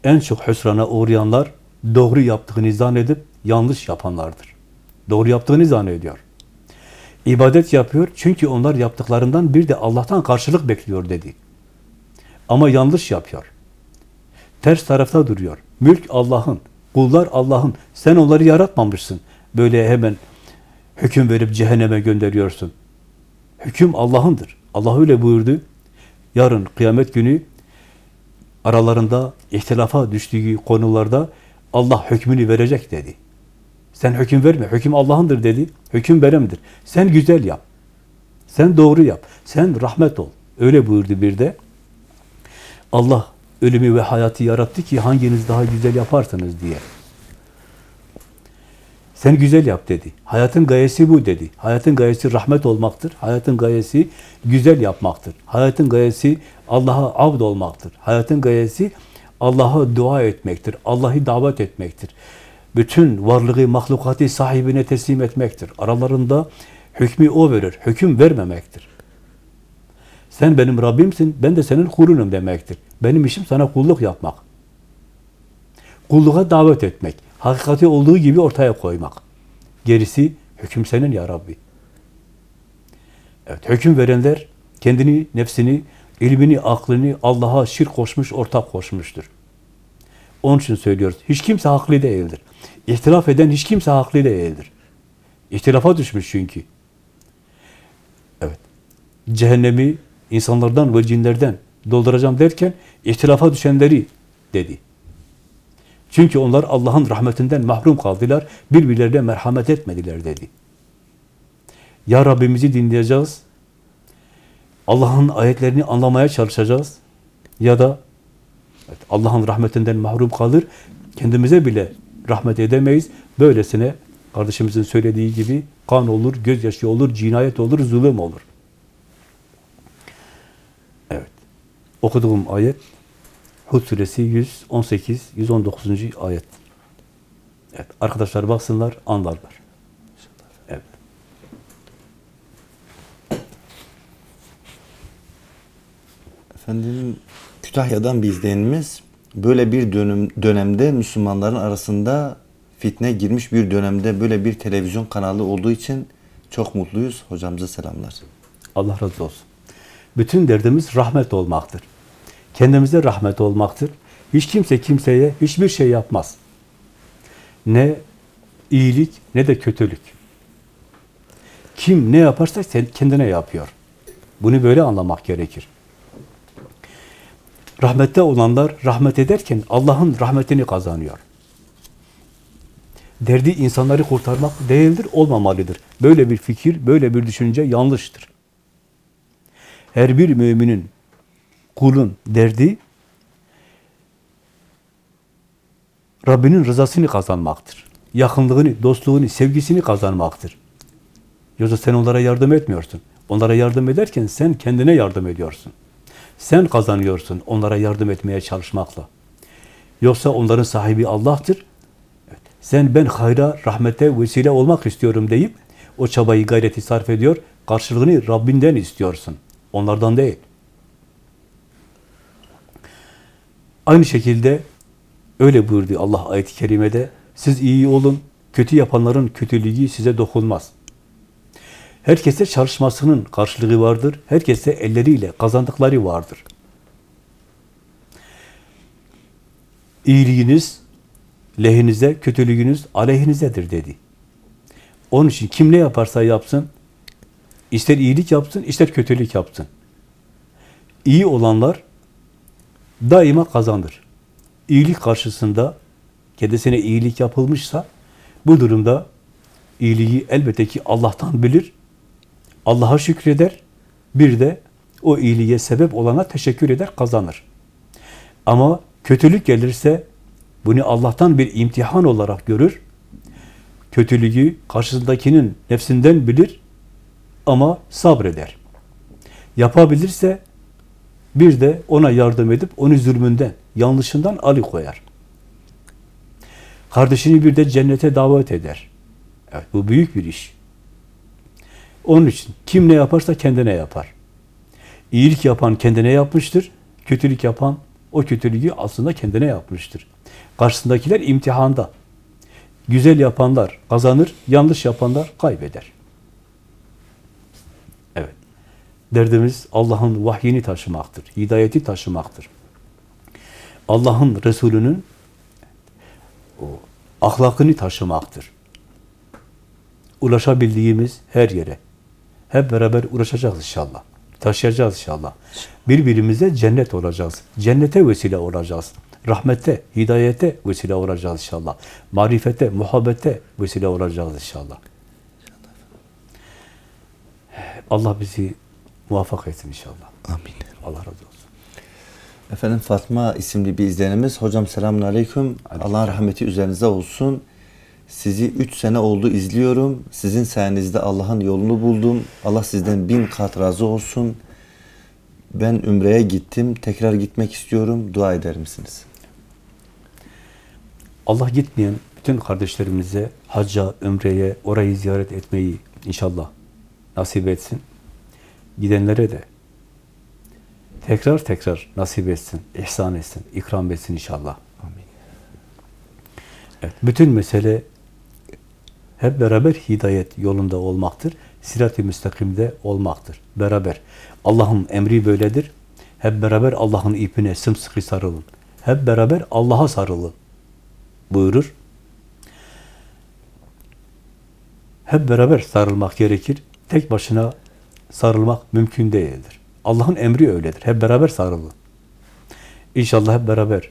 En çok hüsrana uğrayanlar doğru yaptığını zannedip yanlış yapanlardır. Doğru yaptığını zannediyor. İbadet yapıyor çünkü onlar yaptıklarından bir de Allah'tan karşılık bekliyor dedi. Ama yanlış yapıyor. Ters tarafta duruyor. Mülk Allah'ın, kullar Allah'ın. Sen onları yaratmamışsın. Böyle hemen hüküm verip cehenneme gönderiyorsun. Hüküm Allah'ındır. Allah öyle buyurdu. Yarın kıyamet günü aralarında ihtilafa düştüğü konularda Allah hükmünü verecek dedi. Sen hüküm verme. Hüküm Allah'ındır dedi. Hüküm benimdir. Sen güzel yap. Sen doğru yap. Sen rahmet ol. Öyle buyurdu bir de. Allah ölümü ve hayatı yarattı ki hanginiz daha güzel yaparsınız diye. Sen güzel yap dedi. Hayatın gayesi bu dedi. Hayatın gayesi rahmet olmaktır. Hayatın gayesi güzel yapmaktır. Hayatın gayesi Allah'a avd olmaktır. Hayatın gayesi Allah'a dua etmektir. Allah'ı davet etmektir. Bütün varlığı, mahlukatı sahibine teslim etmektir. Aralarında hükmü o verir. Hüküm vermemektir. Sen benim Rabbimsin, ben de senin kulunum demektir. Benim işim sana kulluk yapmak. Kulluğa davet etmek. Hakikati olduğu gibi ortaya koymak. Gerisi hüküm senin ya Rabbi. Evet, hüküm verenler kendini, nefsini, ilmini, aklını Allah'a şirk koşmuş, ortak koşmuştur. Onun için söylüyoruz. Hiç kimse haklı değildir. İhtilaf eden hiç kimse haklı değildir. İhtilafa düşmüş çünkü. Evet. Cehennemi insanlardan ve cinlerden dolduracağım derken ihtilafa düşenleri dedi. Çünkü onlar Allah'ın rahmetinden mahrum kaldılar, birbirlerine merhamet etmediler dedi. Ya Rabbimizi dinleyeceğiz, Allah'ın ayetlerini anlamaya çalışacağız ya da evet, Allah'ın rahmetinden mahrum kalır, kendimize bile rahmet edemeyiz. Böylesine kardeşimizin söylediği gibi kan olur, gözyaşı olur, cinayet olur, zulüm olur. Evet. Okuduğum ayet Hud suresi 118 119. ayet. Evet, arkadaşlar baksınlar, anlarlar. Evet. Efendim Kütahya'dan bir izleyenimiz böyle bir dönüm, dönemde Müslümanların arasında fitne girmiş bir dönemde böyle bir televizyon kanalı olduğu için çok mutluyuz. Hocamıza selamlar. Allah razı olsun. Bütün derdimiz rahmet olmaktır. Kendimize rahmet olmaktır. Hiç kimse kimseye hiçbir şey yapmaz. Ne iyilik ne de kötülük. Kim ne yaparsa kendine yapıyor. Bunu böyle anlamak gerekir. Rahmette olanlar rahmet ederken Allah'ın rahmetini kazanıyor. Derdi insanları kurtarmak değildir, olmamalıdır. Böyle bir fikir, böyle bir düşünce yanlıştır. Her bir müminin, kulun derdi Rabbinin rızasını kazanmaktır. Yakınlığını, dostluğunu, sevgisini kazanmaktır. Yoksa sen onlara yardım etmiyorsun. Onlara yardım ederken sen kendine yardım ediyorsun. Sen kazanıyorsun onlara yardım etmeye çalışmakla. Yoksa onların sahibi Allah'tır. Sen ben hayra, rahmete vesile olmak istiyorum deyip o çabayı, gayreti sarf ediyor. Karşılığını Rabbinden istiyorsun. Onlardan değil. Aynı şekilde öyle buyurdu Allah ayet-i kerimede. Siz iyi olun, kötü yapanların kötülüğü size dokunmaz. Herkese çalışmasının karşılığı vardır. Herkese elleriyle kazandıkları vardır. İyiliğiniz lehinize, kötülüğünüz aleyhinizedir dedi. Onun için kim ne yaparsa yapsın, ister iyilik yapsın, ister kötülük yapsın. İyi olanlar daima kazanır. İyilik karşısında kendisine iyilik yapılmışsa bu durumda iyiliği elbette ki Allah'tan bilir, Allah'a şükreder, bir de o iyiliğe sebep olana teşekkür eder, kazanır. Ama kötülük gelirse bunu Allah'tan bir imtihan olarak görür. Kötülüğü karşısındakinin nefsinden bilir ama sabreder. Yapabilirse bir de ona yardım edip onu zulmünden, yanlışından alıkoyar. Kardeşini bir de cennete davet eder. Evet, bu büyük bir iş. Onun için kim ne yaparsa kendine yapar. İyilik yapan kendine yapmıştır. Kötülük yapan o kötülüğü aslında kendine yapmıştır. Karşısındakiler imtihanda. Güzel yapanlar kazanır, yanlış yapanlar kaybeder. Evet. Derdimiz Allah'ın vahyini taşımaktır, hidayeti taşımaktır. Allah'ın Resulü'nün o ahlakını taşımaktır. Ulaşabildiğimiz her yere hep beraber uğraşacağız inşallah. Taşıyacağız inşallah. Birbirimize cennet olacağız. Cennete vesile olacağız. Rahmette, hidayete vesile olacağız inşallah. Marifete, muhabbete vesile olacağız inşallah. Allah bizi muvaffak etsin inşallah. Amin. Allah razı olsun. Efendim Fatma isimli bir izleyenimiz. Hocam selamun aleyküm. Allah'ın rahmeti üzerinize olsun. Sizi üç sene oldu izliyorum. Sizin sayenizde Allah'ın yolunu buldum. Allah sizden bin kat razı olsun. Ben Ümre'ye gittim. Tekrar gitmek istiyorum. Dua eder misiniz? Allah gitmeyen bütün kardeşlerimize hacca, ömreye, orayı ziyaret etmeyi inşallah nasip etsin. Gidenlere de tekrar tekrar nasip etsin, ihsan etsin, ikram etsin inşallah. Amin. Evet, bütün mesele hep beraber hidayet yolunda olmaktır. Sirat-i müstakimde olmaktır. Beraber. Allah'ın emri böyledir. Hep beraber Allah'ın ipine sımsıkı sarılın. Hep beraber Allah'a sarılın. Buyurur. Hep beraber sarılmak gerekir. Tek başına sarılmak mümkün değildir. Allah'ın emri öyledir. Hep beraber sarılın. İnşallah hep beraber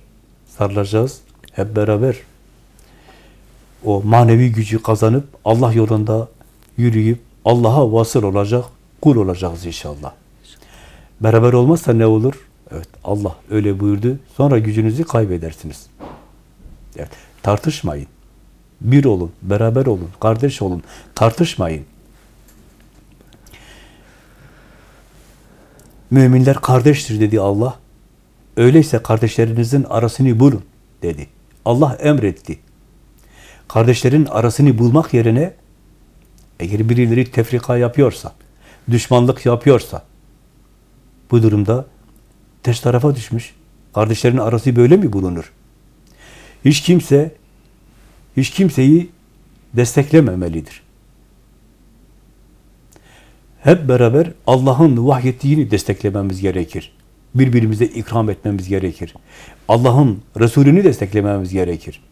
sarılacağız. Hep beraber o manevi gücü kazanıp Allah yolunda yürüyüp Allah'a vasıl olacak, kul olacağız inşallah. Beraber olmazsa ne olur? Evet, Allah öyle buyurdu. Sonra gücünüzü kaybedersiniz. Evet, tartışmayın. Bir olun, beraber olun, kardeş olun. Tartışmayın. Müminler kardeştir dedi Allah. Öyleyse kardeşlerinizin arasını bulun dedi. Allah emretti. Kardeşlerin arasını bulmak yerine eğer birileri tefrika yapıyorsa, düşmanlık yapıyorsa bu durumda ters tarafa düşmüş. Kardeşlerin arası böyle mi bulunur? Hiç kimse hiç kimseyi desteklememelidir. Hep beraber Allah'ın vahyettiğini desteklememiz gerekir. birbirimize ikram etmemiz gerekir. Allah'ın Resulünü desteklememiz gerekir.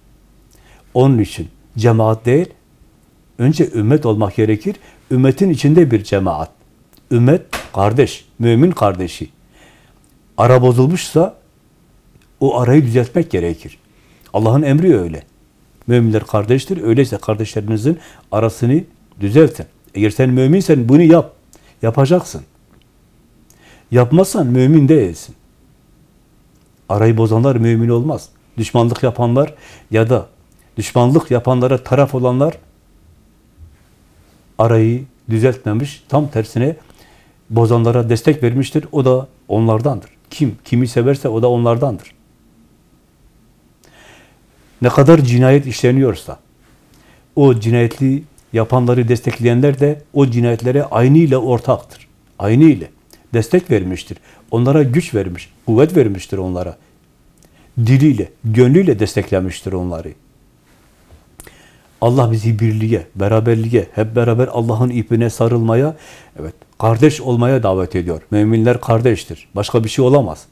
Onun için cemaat değil, önce ümmet olmak gerekir. Ümmetin içinde bir cemaat. Ümmet kardeş, mümin kardeşi. Ara bozulmuşsa o arayı düzeltmek gerekir. Allah'ın emri öyle. Müminler kardeştir. Öyleyse kardeşlerinizin arasını düzeltin. Eğer sen müminsen bunu yap. Yapacaksın. Yapmazsan mümin değilsin. Arayı bozanlar mümin olmaz. Düşmanlık yapanlar ya da düşmanlık yapanlara taraf olanlar arayı düzeltmemiş, tam tersine bozanlara destek vermiştir. O da onlardandır. Kim kimi severse o da onlardandır. Ne kadar cinayet işleniyorsa o cinayetli yapanları destekleyenler de o cinayetlere aynı ile ortaktır. Aynı ile destek vermiştir. Onlara güç vermiş, kuvvet vermiştir onlara. Diliyle, gönlüyle desteklemiştir onları. Allah bizi birliğe, beraberliğe, hep beraber Allah'ın ipine sarılmaya, evet, kardeş olmaya davet ediyor. Müminler kardeştir. Başka bir şey olamaz.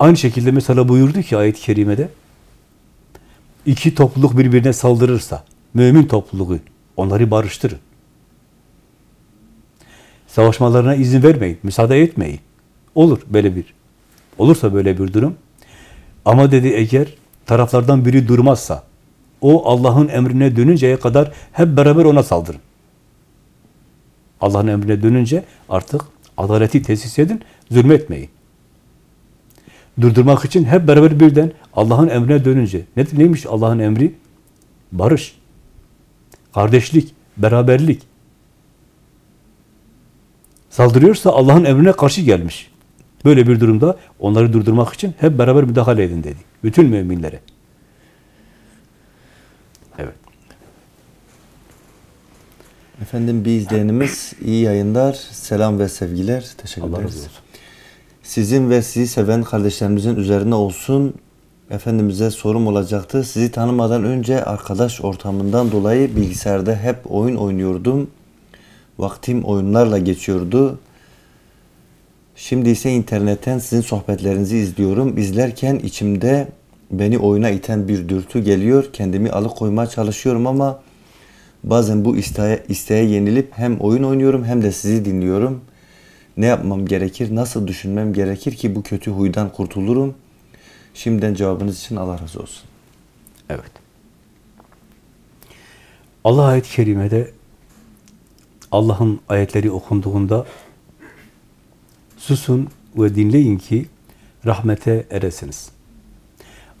Aynı şekilde mesela buyurdu ki ayet-i kerimede, iki topluluk birbirine saldırırsa, mümin topluluğu, onları barıştırın. Savaşmalarına izin vermeyin, müsaade etmeyin. Olur böyle bir, olursa böyle bir durum. Ama dedi eğer taraflardan biri durmazsa, o Allah'ın emrine dönünceye kadar hep beraber ona saldırın. Allah'ın emrine dönünce artık adaleti tesis edin, zulmetmeyin. Durdurmak için hep beraber birden Allah'ın emrine dönünce. Ne, neymiş Allah'ın emri? Barış, kardeşlik, beraberlik. Saldırıyorsa Allah'ın emrine karşı gelmiş. Böyle bir durumda onları durdurmak için hep beraber müdahale edin dedi. Bütün müminlere. Evet. Efendim bir izleyenimiz iyi yayınlar, selam ve sevgiler. Teşekkür Allah ederiz. razı olsun. Sizin ve sizi seven kardeşlerimizin üzerine olsun. Efendimiz'e sorum olacaktı. Sizi tanımadan önce arkadaş ortamından dolayı bilgisayarda hep oyun oynuyordum. Vaktim oyunlarla geçiyordu. Şimdi ise internetten sizin sohbetlerinizi izliyorum. İzlerken içimde beni oyuna iten bir dürtü geliyor. Kendimi alıkoymaya çalışıyorum ama bazen bu isteğe, isteğe yenilip hem oyun oynuyorum hem de sizi dinliyorum. Ne yapmam gerekir? Nasıl düşünmem gerekir ki bu kötü huydan kurtulurum? Şimdiden cevabınız için Allah razı olsun. Evet. Allah ayet-i kerimede Allah'ın ayetleri okunduğunda susun ve dinleyin ki rahmete eresiniz.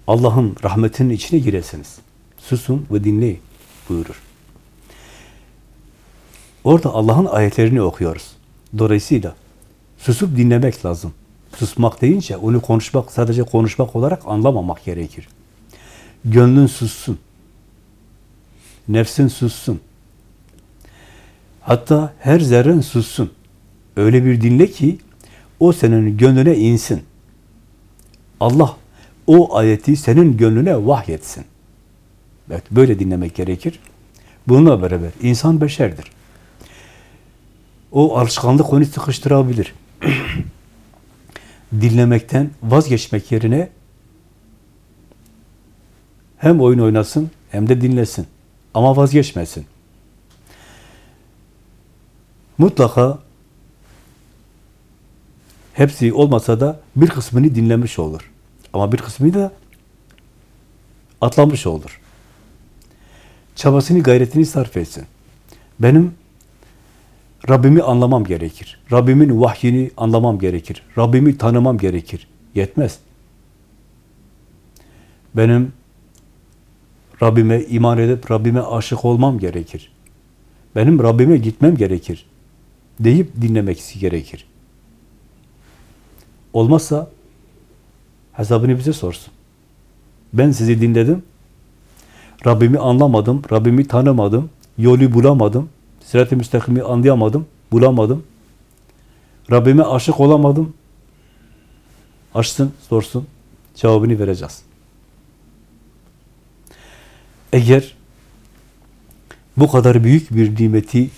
Allah'ın rahmetinin içine giresiniz. Susun ve dinleyin buyurur. Orada Allah'ın ayetlerini okuyoruz. Dolayısıyla susup dinlemek lazım. Susmak deyince onu konuşmak, sadece konuşmak olarak anlamamak gerekir. Gönlün sussun. Nefsin sussun. Hatta her zerren sussun. Öyle bir dinle ki o senin gönlüne insin. Allah o ayeti senin gönlüne vahyetsin. Evet, böyle dinlemek gerekir. Bununla beraber insan beşerdir. O alışkanlık onu sıkıştırabilir. Dinlemekten vazgeçmek yerine hem oyun oynasın hem de dinlesin. Ama vazgeçmesin. Mutlaka hepsi olmasa da bir kısmını dinlemiş olur. Ama bir kısmını da atlamış olur. Çabasını, gayretini sarf etsin. Benim Rabbimi anlamam gerekir. Rabbimin vahyini anlamam gerekir. Rabbimi tanımam gerekir. Yetmez. Benim Rabbime iman edip Rabbime aşık olmam gerekir. Benim Rabbime gitmem gerekir. Deyip dinlemesi gerekir. Olmazsa hesabını bize sorsun. Ben sizi dinledim. Rabbimi anlamadım, Rabbimi tanımadım, yolu bulamadım, Sirat-ı müstakimi anlayamadım, bulamadım. Rabbime aşık olamadım. Açsın, sorsun. Cevabını vereceğiz. Eğer bu kadar büyük bir nimeti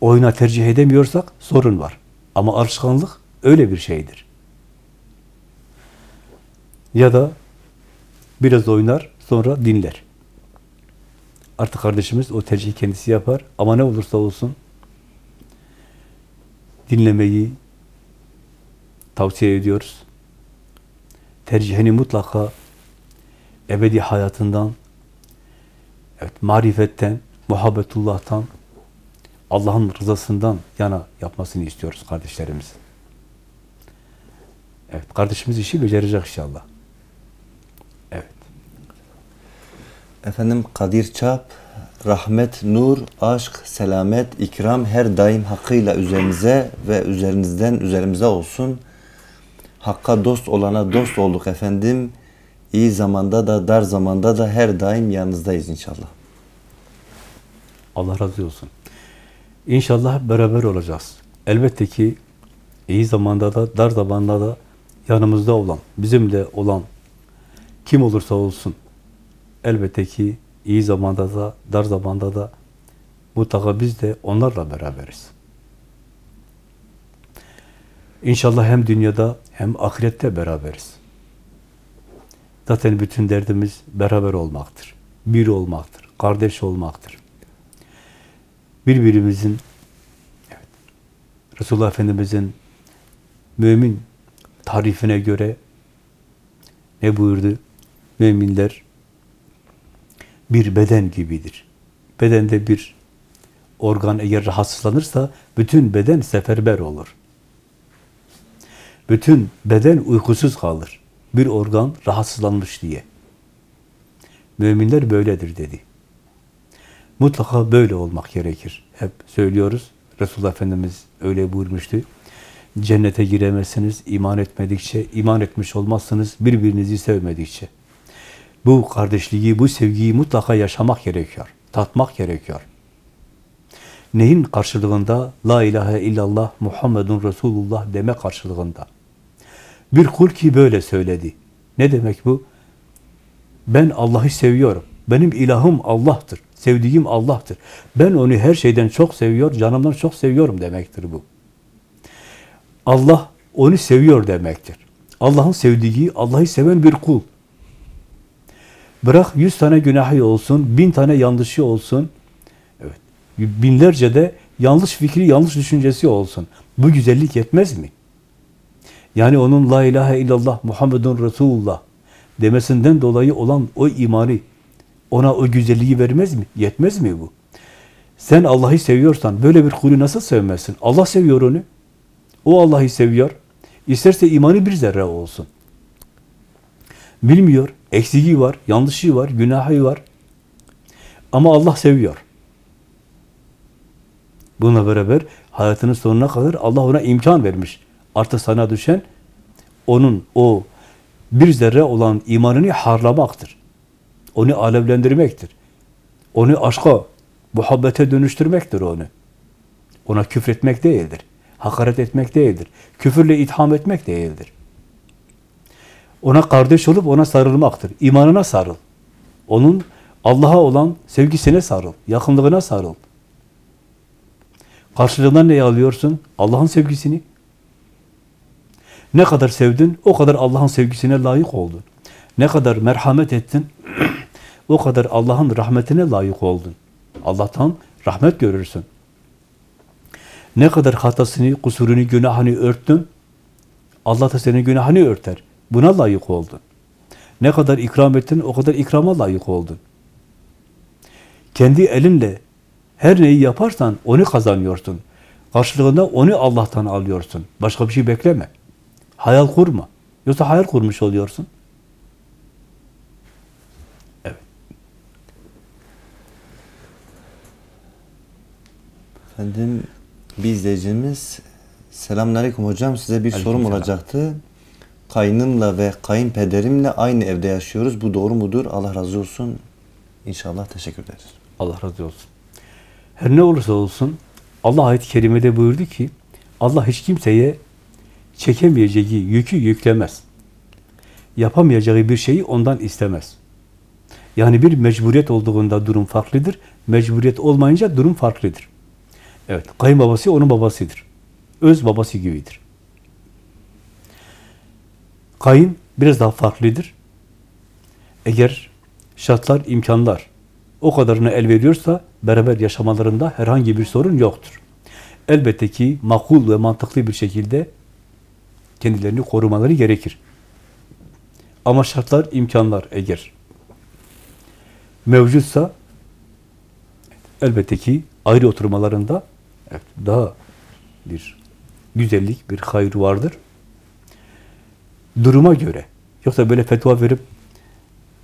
oyuna tercih edemiyorsak sorun var. Ama alışkanlık öyle bir şeydir. Ya da biraz oynar, sonra dinler. Artık kardeşimiz o tercihi kendisi yapar ama ne olursa olsun dinlemeyi tavsiye ediyoruz. Tercihini mutlaka ebedi hayatından, evet, marifetten, muhabbetullah'tan, Allah'ın rızasından yana yapmasını istiyoruz kardeşlerimiz. Evet, kardeşimiz işi becerecek inşallah. Efendim Kadir Çap, rahmet, nur, aşk, selamet, ikram her daim hakkıyla üzerinize ve üzerinizden üzerimize olsun. Hakka dost olana dost olduk efendim. İyi zamanda da dar zamanda da her daim yanınızdayız inşallah. Allah razı olsun. İnşallah beraber olacağız. Elbette ki iyi zamanda da dar zamanda da yanımızda olan, bizimle olan kim olursa olsun elbette ki iyi zamanda da dar zamanda da mutlaka biz de onlarla beraberiz. İnşallah hem dünyada hem ahirette beraberiz. Zaten bütün derdimiz beraber olmaktır. Bir olmaktır. Kardeş olmaktır birbirimizin evet, Resulullah Efendimiz'in mümin tarifine göre ne buyurdu? Müminler bir beden gibidir. Bedende bir organ eğer rahatsızlanırsa bütün beden seferber olur. Bütün beden uykusuz kalır. Bir organ rahatsızlanmış diye. Müminler böyledir dedi. Mutlaka böyle olmak gerekir. Hep söylüyoruz. Resulullah Efendimiz öyle buyurmuştu. Cennete giremezsiniz iman etmedikçe, iman etmiş olmazsınız birbirinizi sevmedikçe. Bu kardeşliği, bu sevgiyi mutlaka yaşamak gerekiyor. Tatmak gerekiyor. Neyin karşılığında? La ilahe illallah Muhammedun Resulullah deme karşılığında. Bir kul ki böyle söyledi. Ne demek bu? Ben Allah'ı seviyorum. Benim ilahım Allah'tır. Sevdiğim Allah'tır. Ben onu her şeyden çok seviyor, canımdan çok seviyorum demektir bu. Allah onu seviyor demektir. Allah'ın sevdiği, Allah'ı seven bir kul. Bırak yüz tane günahı olsun, bin tane yanlışı olsun, evet, binlerce de yanlış fikri, yanlış düşüncesi olsun. Bu güzellik yetmez mi? Yani onun la ilahe illallah Muhammedun Resulullah demesinden dolayı olan o imanı, ona o güzelliği vermez mi? Yetmez mi bu? Sen Allah'ı seviyorsan böyle bir kulü nasıl sevmezsin? Allah seviyor onu. O Allah'ı seviyor. İsterse imanı bir zerre olsun. Bilmiyor. Eksiği var, yanlışı var, günahı var. Ama Allah seviyor. Bununla beraber hayatının sonuna kadar Allah ona imkan vermiş. Artık sana düşen onun o bir zerre olan imanını harlamaktır. Onu alevlendirmektir. Onu aşka, muhabbete dönüştürmektir onu. Ona küfretmek değildir. Hakaret etmek değildir. Küfürle itham etmek değildir. Ona kardeş olup ona sarılmaktır. İmanına sarıl. Onun Allah'a olan sevgisine sarıl. Yakınlığına sarıl. Karşılığında ne alıyorsun? Allah'ın sevgisini. Ne kadar sevdin, o kadar Allah'ın sevgisine layık oldun. Ne kadar merhamet ettin, o kadar Allah'ın rahmetine layık oldun. Allah'tan rahmet görürsün. Ne kadar hatasını, kusurunu, günahını örttün, Allah da senin günahını örter. Buna layık oldun. Ne kadar ikram ettin, o kadar ikrama layık oldun. Kendi elinle her neyi yaparsan onu kazanıyorsun. Karşılığında onu Allah'tan alıyorsun. Başka bir şey bekleme. Hayal kurma. Yoksa hayal kurmuş oluyorsun. Evet. Efendim bir izleyicimiz Selamünaleyküm hocam size bir sorum olacaktı. Kayınımla ve kayınpederimle aynı evde yaşıyoruz. Bu doğru mudur? Allah razı olsun. İnşallah teşekkür ederiz. Allah razı olsun. Her ne olursa olsun Allah ayet-i kerimede buyurdu ki Allah hiç kimseye çekemeyeceği yükü yüklemez. Yapamayacağı bir şeyi ondan istemez. Yani bir mecburiyet olduğunda durum farklıdır. Mecburiyet olmayınca durum farklıdır. Evet, kayınbabası onun babasıdır. Öz babası gibidir. Kayın biraz daha farklıdır. Eğer şartlar, imkanlar o kadarına el veriyorsa beraber yaşamalarında herhangi bir sorun yoktur. Elbette ki makul ve mantıklı bir şekilde kendilerini korumaları gerekir. Ama şartlar, imkanlar eğer mevcutsa elbette ki ayrı oturmalarında daha bir güzellik, bir hayır vardır. Duruma göre. Yoksa böyle fetva verip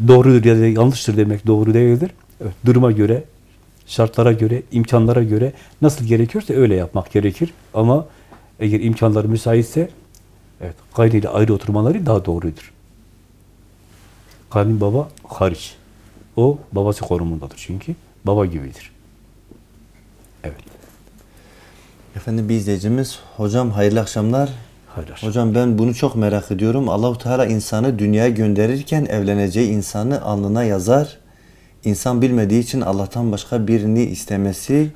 doğrudur ya da yanlıştır demek doğru değildir. Evet, duruma göre, şartlara göre, imkanlara göre nasıl gerekiyorsa öyle yapmak gerekir. Ama eğer imkanlar müsaitse evet, gayrı ile ayrı oturmaları daha doğrudur. Kayın baba hariç. O babası korumundadır çünkü. Baba gibidir. Evet. Efendim bir izleyicimiz, hocam hayırlı akşamlar. Hayır. Hocam ben bunu çok merak ediyorum. Allahu Teala insanı dünyaya gönderirken evleneceği insanı alnına yazar. İnsan bilmediği için Allah'tan başka birini istemesi,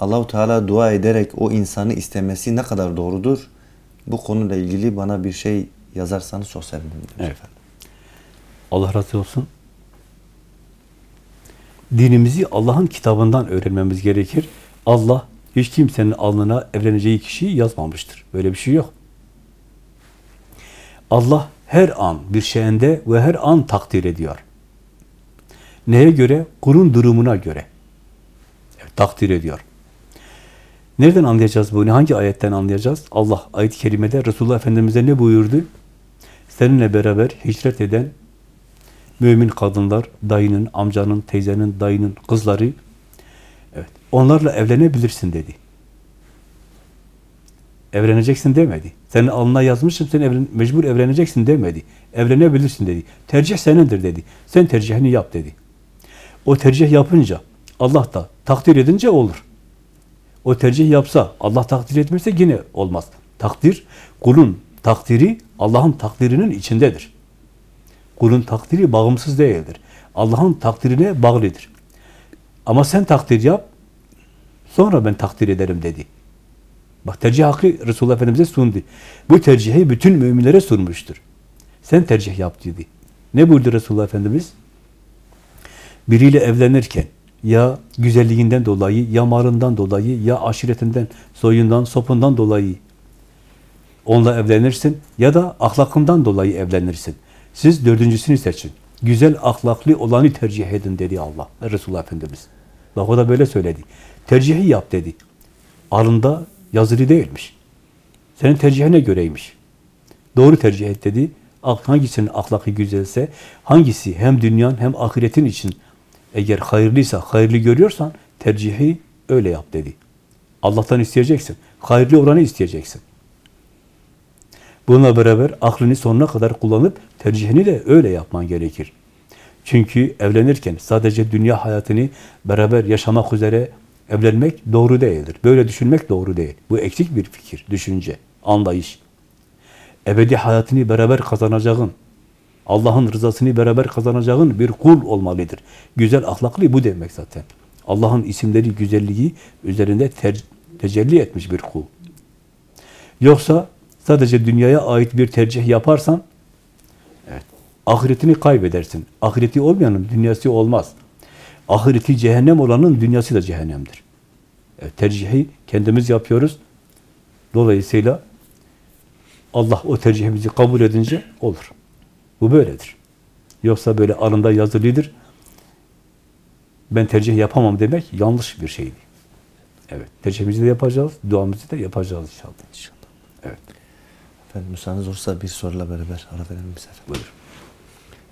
Allahu Teala dua ederek o insanı istemesi ne kadar doğrudur? Bu konuyla ilgili bana bir şey yazarsanız çok sevinirim. Evet. efendim. Allah razı olsun. Dinimizi Allah'ın kitabından öğrenmemiz gerekir. Allah hiç kimsenin alnına evleneceği kişiyi yazmamıştır. Böyle bir şey yok. Allah her an bir şeyinde ve her an takdir ediyor. Neye göre? Kulun durumuna göre. Evet, takdir ediyor. Nereden anlayacağız bunu? Hangi ayetten anlayacağız? Allah ayet-i kerimede Resulullah Efendimiz'e ne buyurdu? Seninle beraber hicret eden mümin kadınlar, dayının, amcanın, teyzenin, dayının kızları, evet, onlarla evlenebilirsin dedi. Evleneceksin demedi. Senin alnına yazmışım, sen evlen, mecbur evleneceksin demedi. Evlenebilirsin dedi. Tercih senindir dedi. Sen tercihini yap dedi. O tercih yapınca, Allah da takdir edince olur. O tercih yapsa, Allah takdir etmezse yine olmaz. Takdir, kulun takdiri Allah'ın takdirinin içindedir. Kulun takdiri bağımsız değildir. Allah'ın takdirine bağlıdır. Ama sen takdir yap, sonra ben takdir ederim dedi. Bak tercih hakkı Resulullah Efendimiz'e sundu. Bu tercihi bütün müminlere sunmuştur. Sen tercih yap dedi. Ne buyurdu Resulullah Efendimiz? Biriyle evlenirken ya güzelliğinden dolayı, ya malından dolayı, ya aşiretinden, soyundan, sopundan dolayı onunla evlenirsin ya da ahlakından dolayı evlenirsin. Siz dördüncüsünü seçin. Güzel ahlaklı olanı tercih edin dedi Allah, Resulullah Efendimiz. Bak o da böyle söyledi. Tercihi yap dedi. Alında yazılı değilmiş. Senin tercihine göreymiş. Doğru tercih et dedi. Hangisinin ahlakı güzelse, hangisi hem dünyanın hem ahiretin için eğer hayırlıysa, hayırlı görüyorsan tercihi öyle yap dedi. Allah'tan isteyeceksin. Hayırlı olanı isteyeceksin. Bununla beraber aklını sonuna kadar kullanıp tercihini de öyle yapman gerekir. Çünkü evlenirken sadece dünya hayatını beraber yaşamak üzere evlenmek doğru değildir. Böyle düşünmek doğru değil. Bu eksik bir fikir, düşünce, anlayış. Ebedi hayatını beraber kazanacağın, Allah'ın rızasını beraber kazanacağın bir kul olmalıdır. Güzel ahlaklı bu demek zaten. Allah'ın isimleri, güzelliği üzerinde te tecelli etmiş bir kul. Yoksa sadece dünyaya ait bir tercih yaparsan evet, ahiretini kaybedersin. Ahireti olmayanın dünyası olmaz. Ahireti cehennem olanın dünyası da cehennemdir. Evet, tercihi kendimiz yapıyoruz. Dolayısıyla Allah o tercihimizi kabul edince olur. Bu böyledir. Yoksa böyle alında yazılıdır. Ben tercih yapamam demek yanlış bir şeydi. Evet, tercihimizi de yapacağız, duamızı da yapacağız inşallah. İnşallah. Evet. Efendim müsaadeniz olursa bir soruyla beraber ara verelim bize. efendim. Buyur.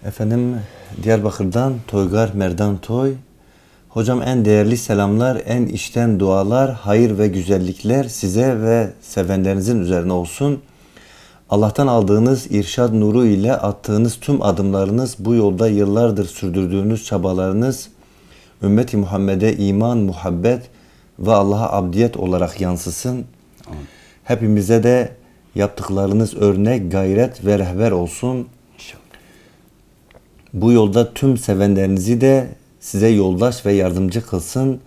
Efendim Diyarbakır'dan Toygar Merdan Toy. Hocam en değerli selamlar, en içten dualar, hayır ve güzellikler size ve sevenlerinizin üzerine olsun. Allah'tan aldığınız irşad nuru ile attığınız tüm adımlarınız, bu yolda yıllardır sürdürdüğünüz çabalarınız, ümmeti Muhammed'e iman, muhabbet ve Allah'a abdiyet olarak yansısın. Hepimize de yaptıklarınız örnek, gayret ve rehber olsun. Bu yolda tüm sevenlerinizi de size yoldaş ve yardımcı kılsın.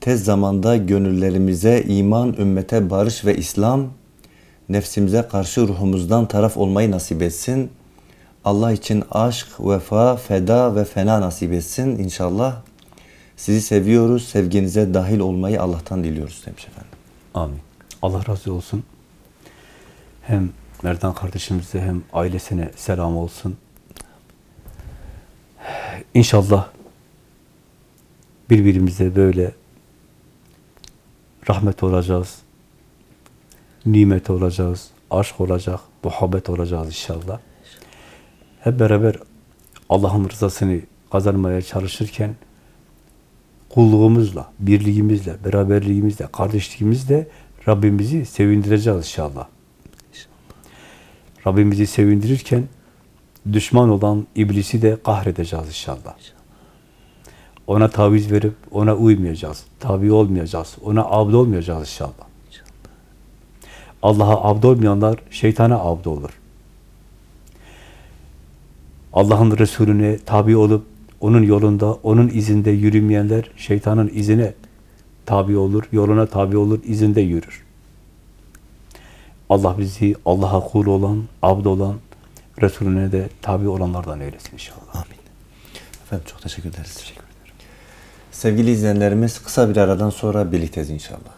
tez zamanda gönüllerimize iman, ümmete barış ve İslam, nefsimize karşı ruhumuzdan taraf olmayı nasip etsin. Allah için aşk, vefa, feda ve fena nasip etsin inşallah. Sizi seviyoruz, sevginize dahil olmayı Allah'tan diliyoruz demiş efendim. Amin. Allah razı olsun. Hem Merdan kardeşimize hem ailesine selam olsun. İnşallah birbirimize böyle rahmet olacağız, nimet olacağız, aşk olacak, muhabbet olacağız inşallah. Hep beraber Allah'ın rızasını kazanmaya çalışırken kulluğumuzla, birliğimizle, beraberliğimizle, kardeşliğimizle Rabbimizi sevindireceğiz inşallah. Rabbimizi sevindirirken düşman olan iblisi de kahredeceğiz inşallah. Ona taviz verip ona uymayacağız, tabi olmayacağız, ona abd olmayacağız inşallah. Allah'a abd olmayanlar şeytana abd olur. Allah'ın Resulüne tabi olup onun yolunda, onun izinde yürümeyenler şeytanın izine tabi olur, yoluna tabi olur, izinde yürür. Allah bizi Allah'a kul olan, abd olan, Resulüne de tabi olanlardan eylesin inşallah. Amin. Efendim çok teşekkür ederiz. Teşekkür ederim. Sevgili izleyenlerimiz kısa bir aradan sonra birlikteyiz inşallah.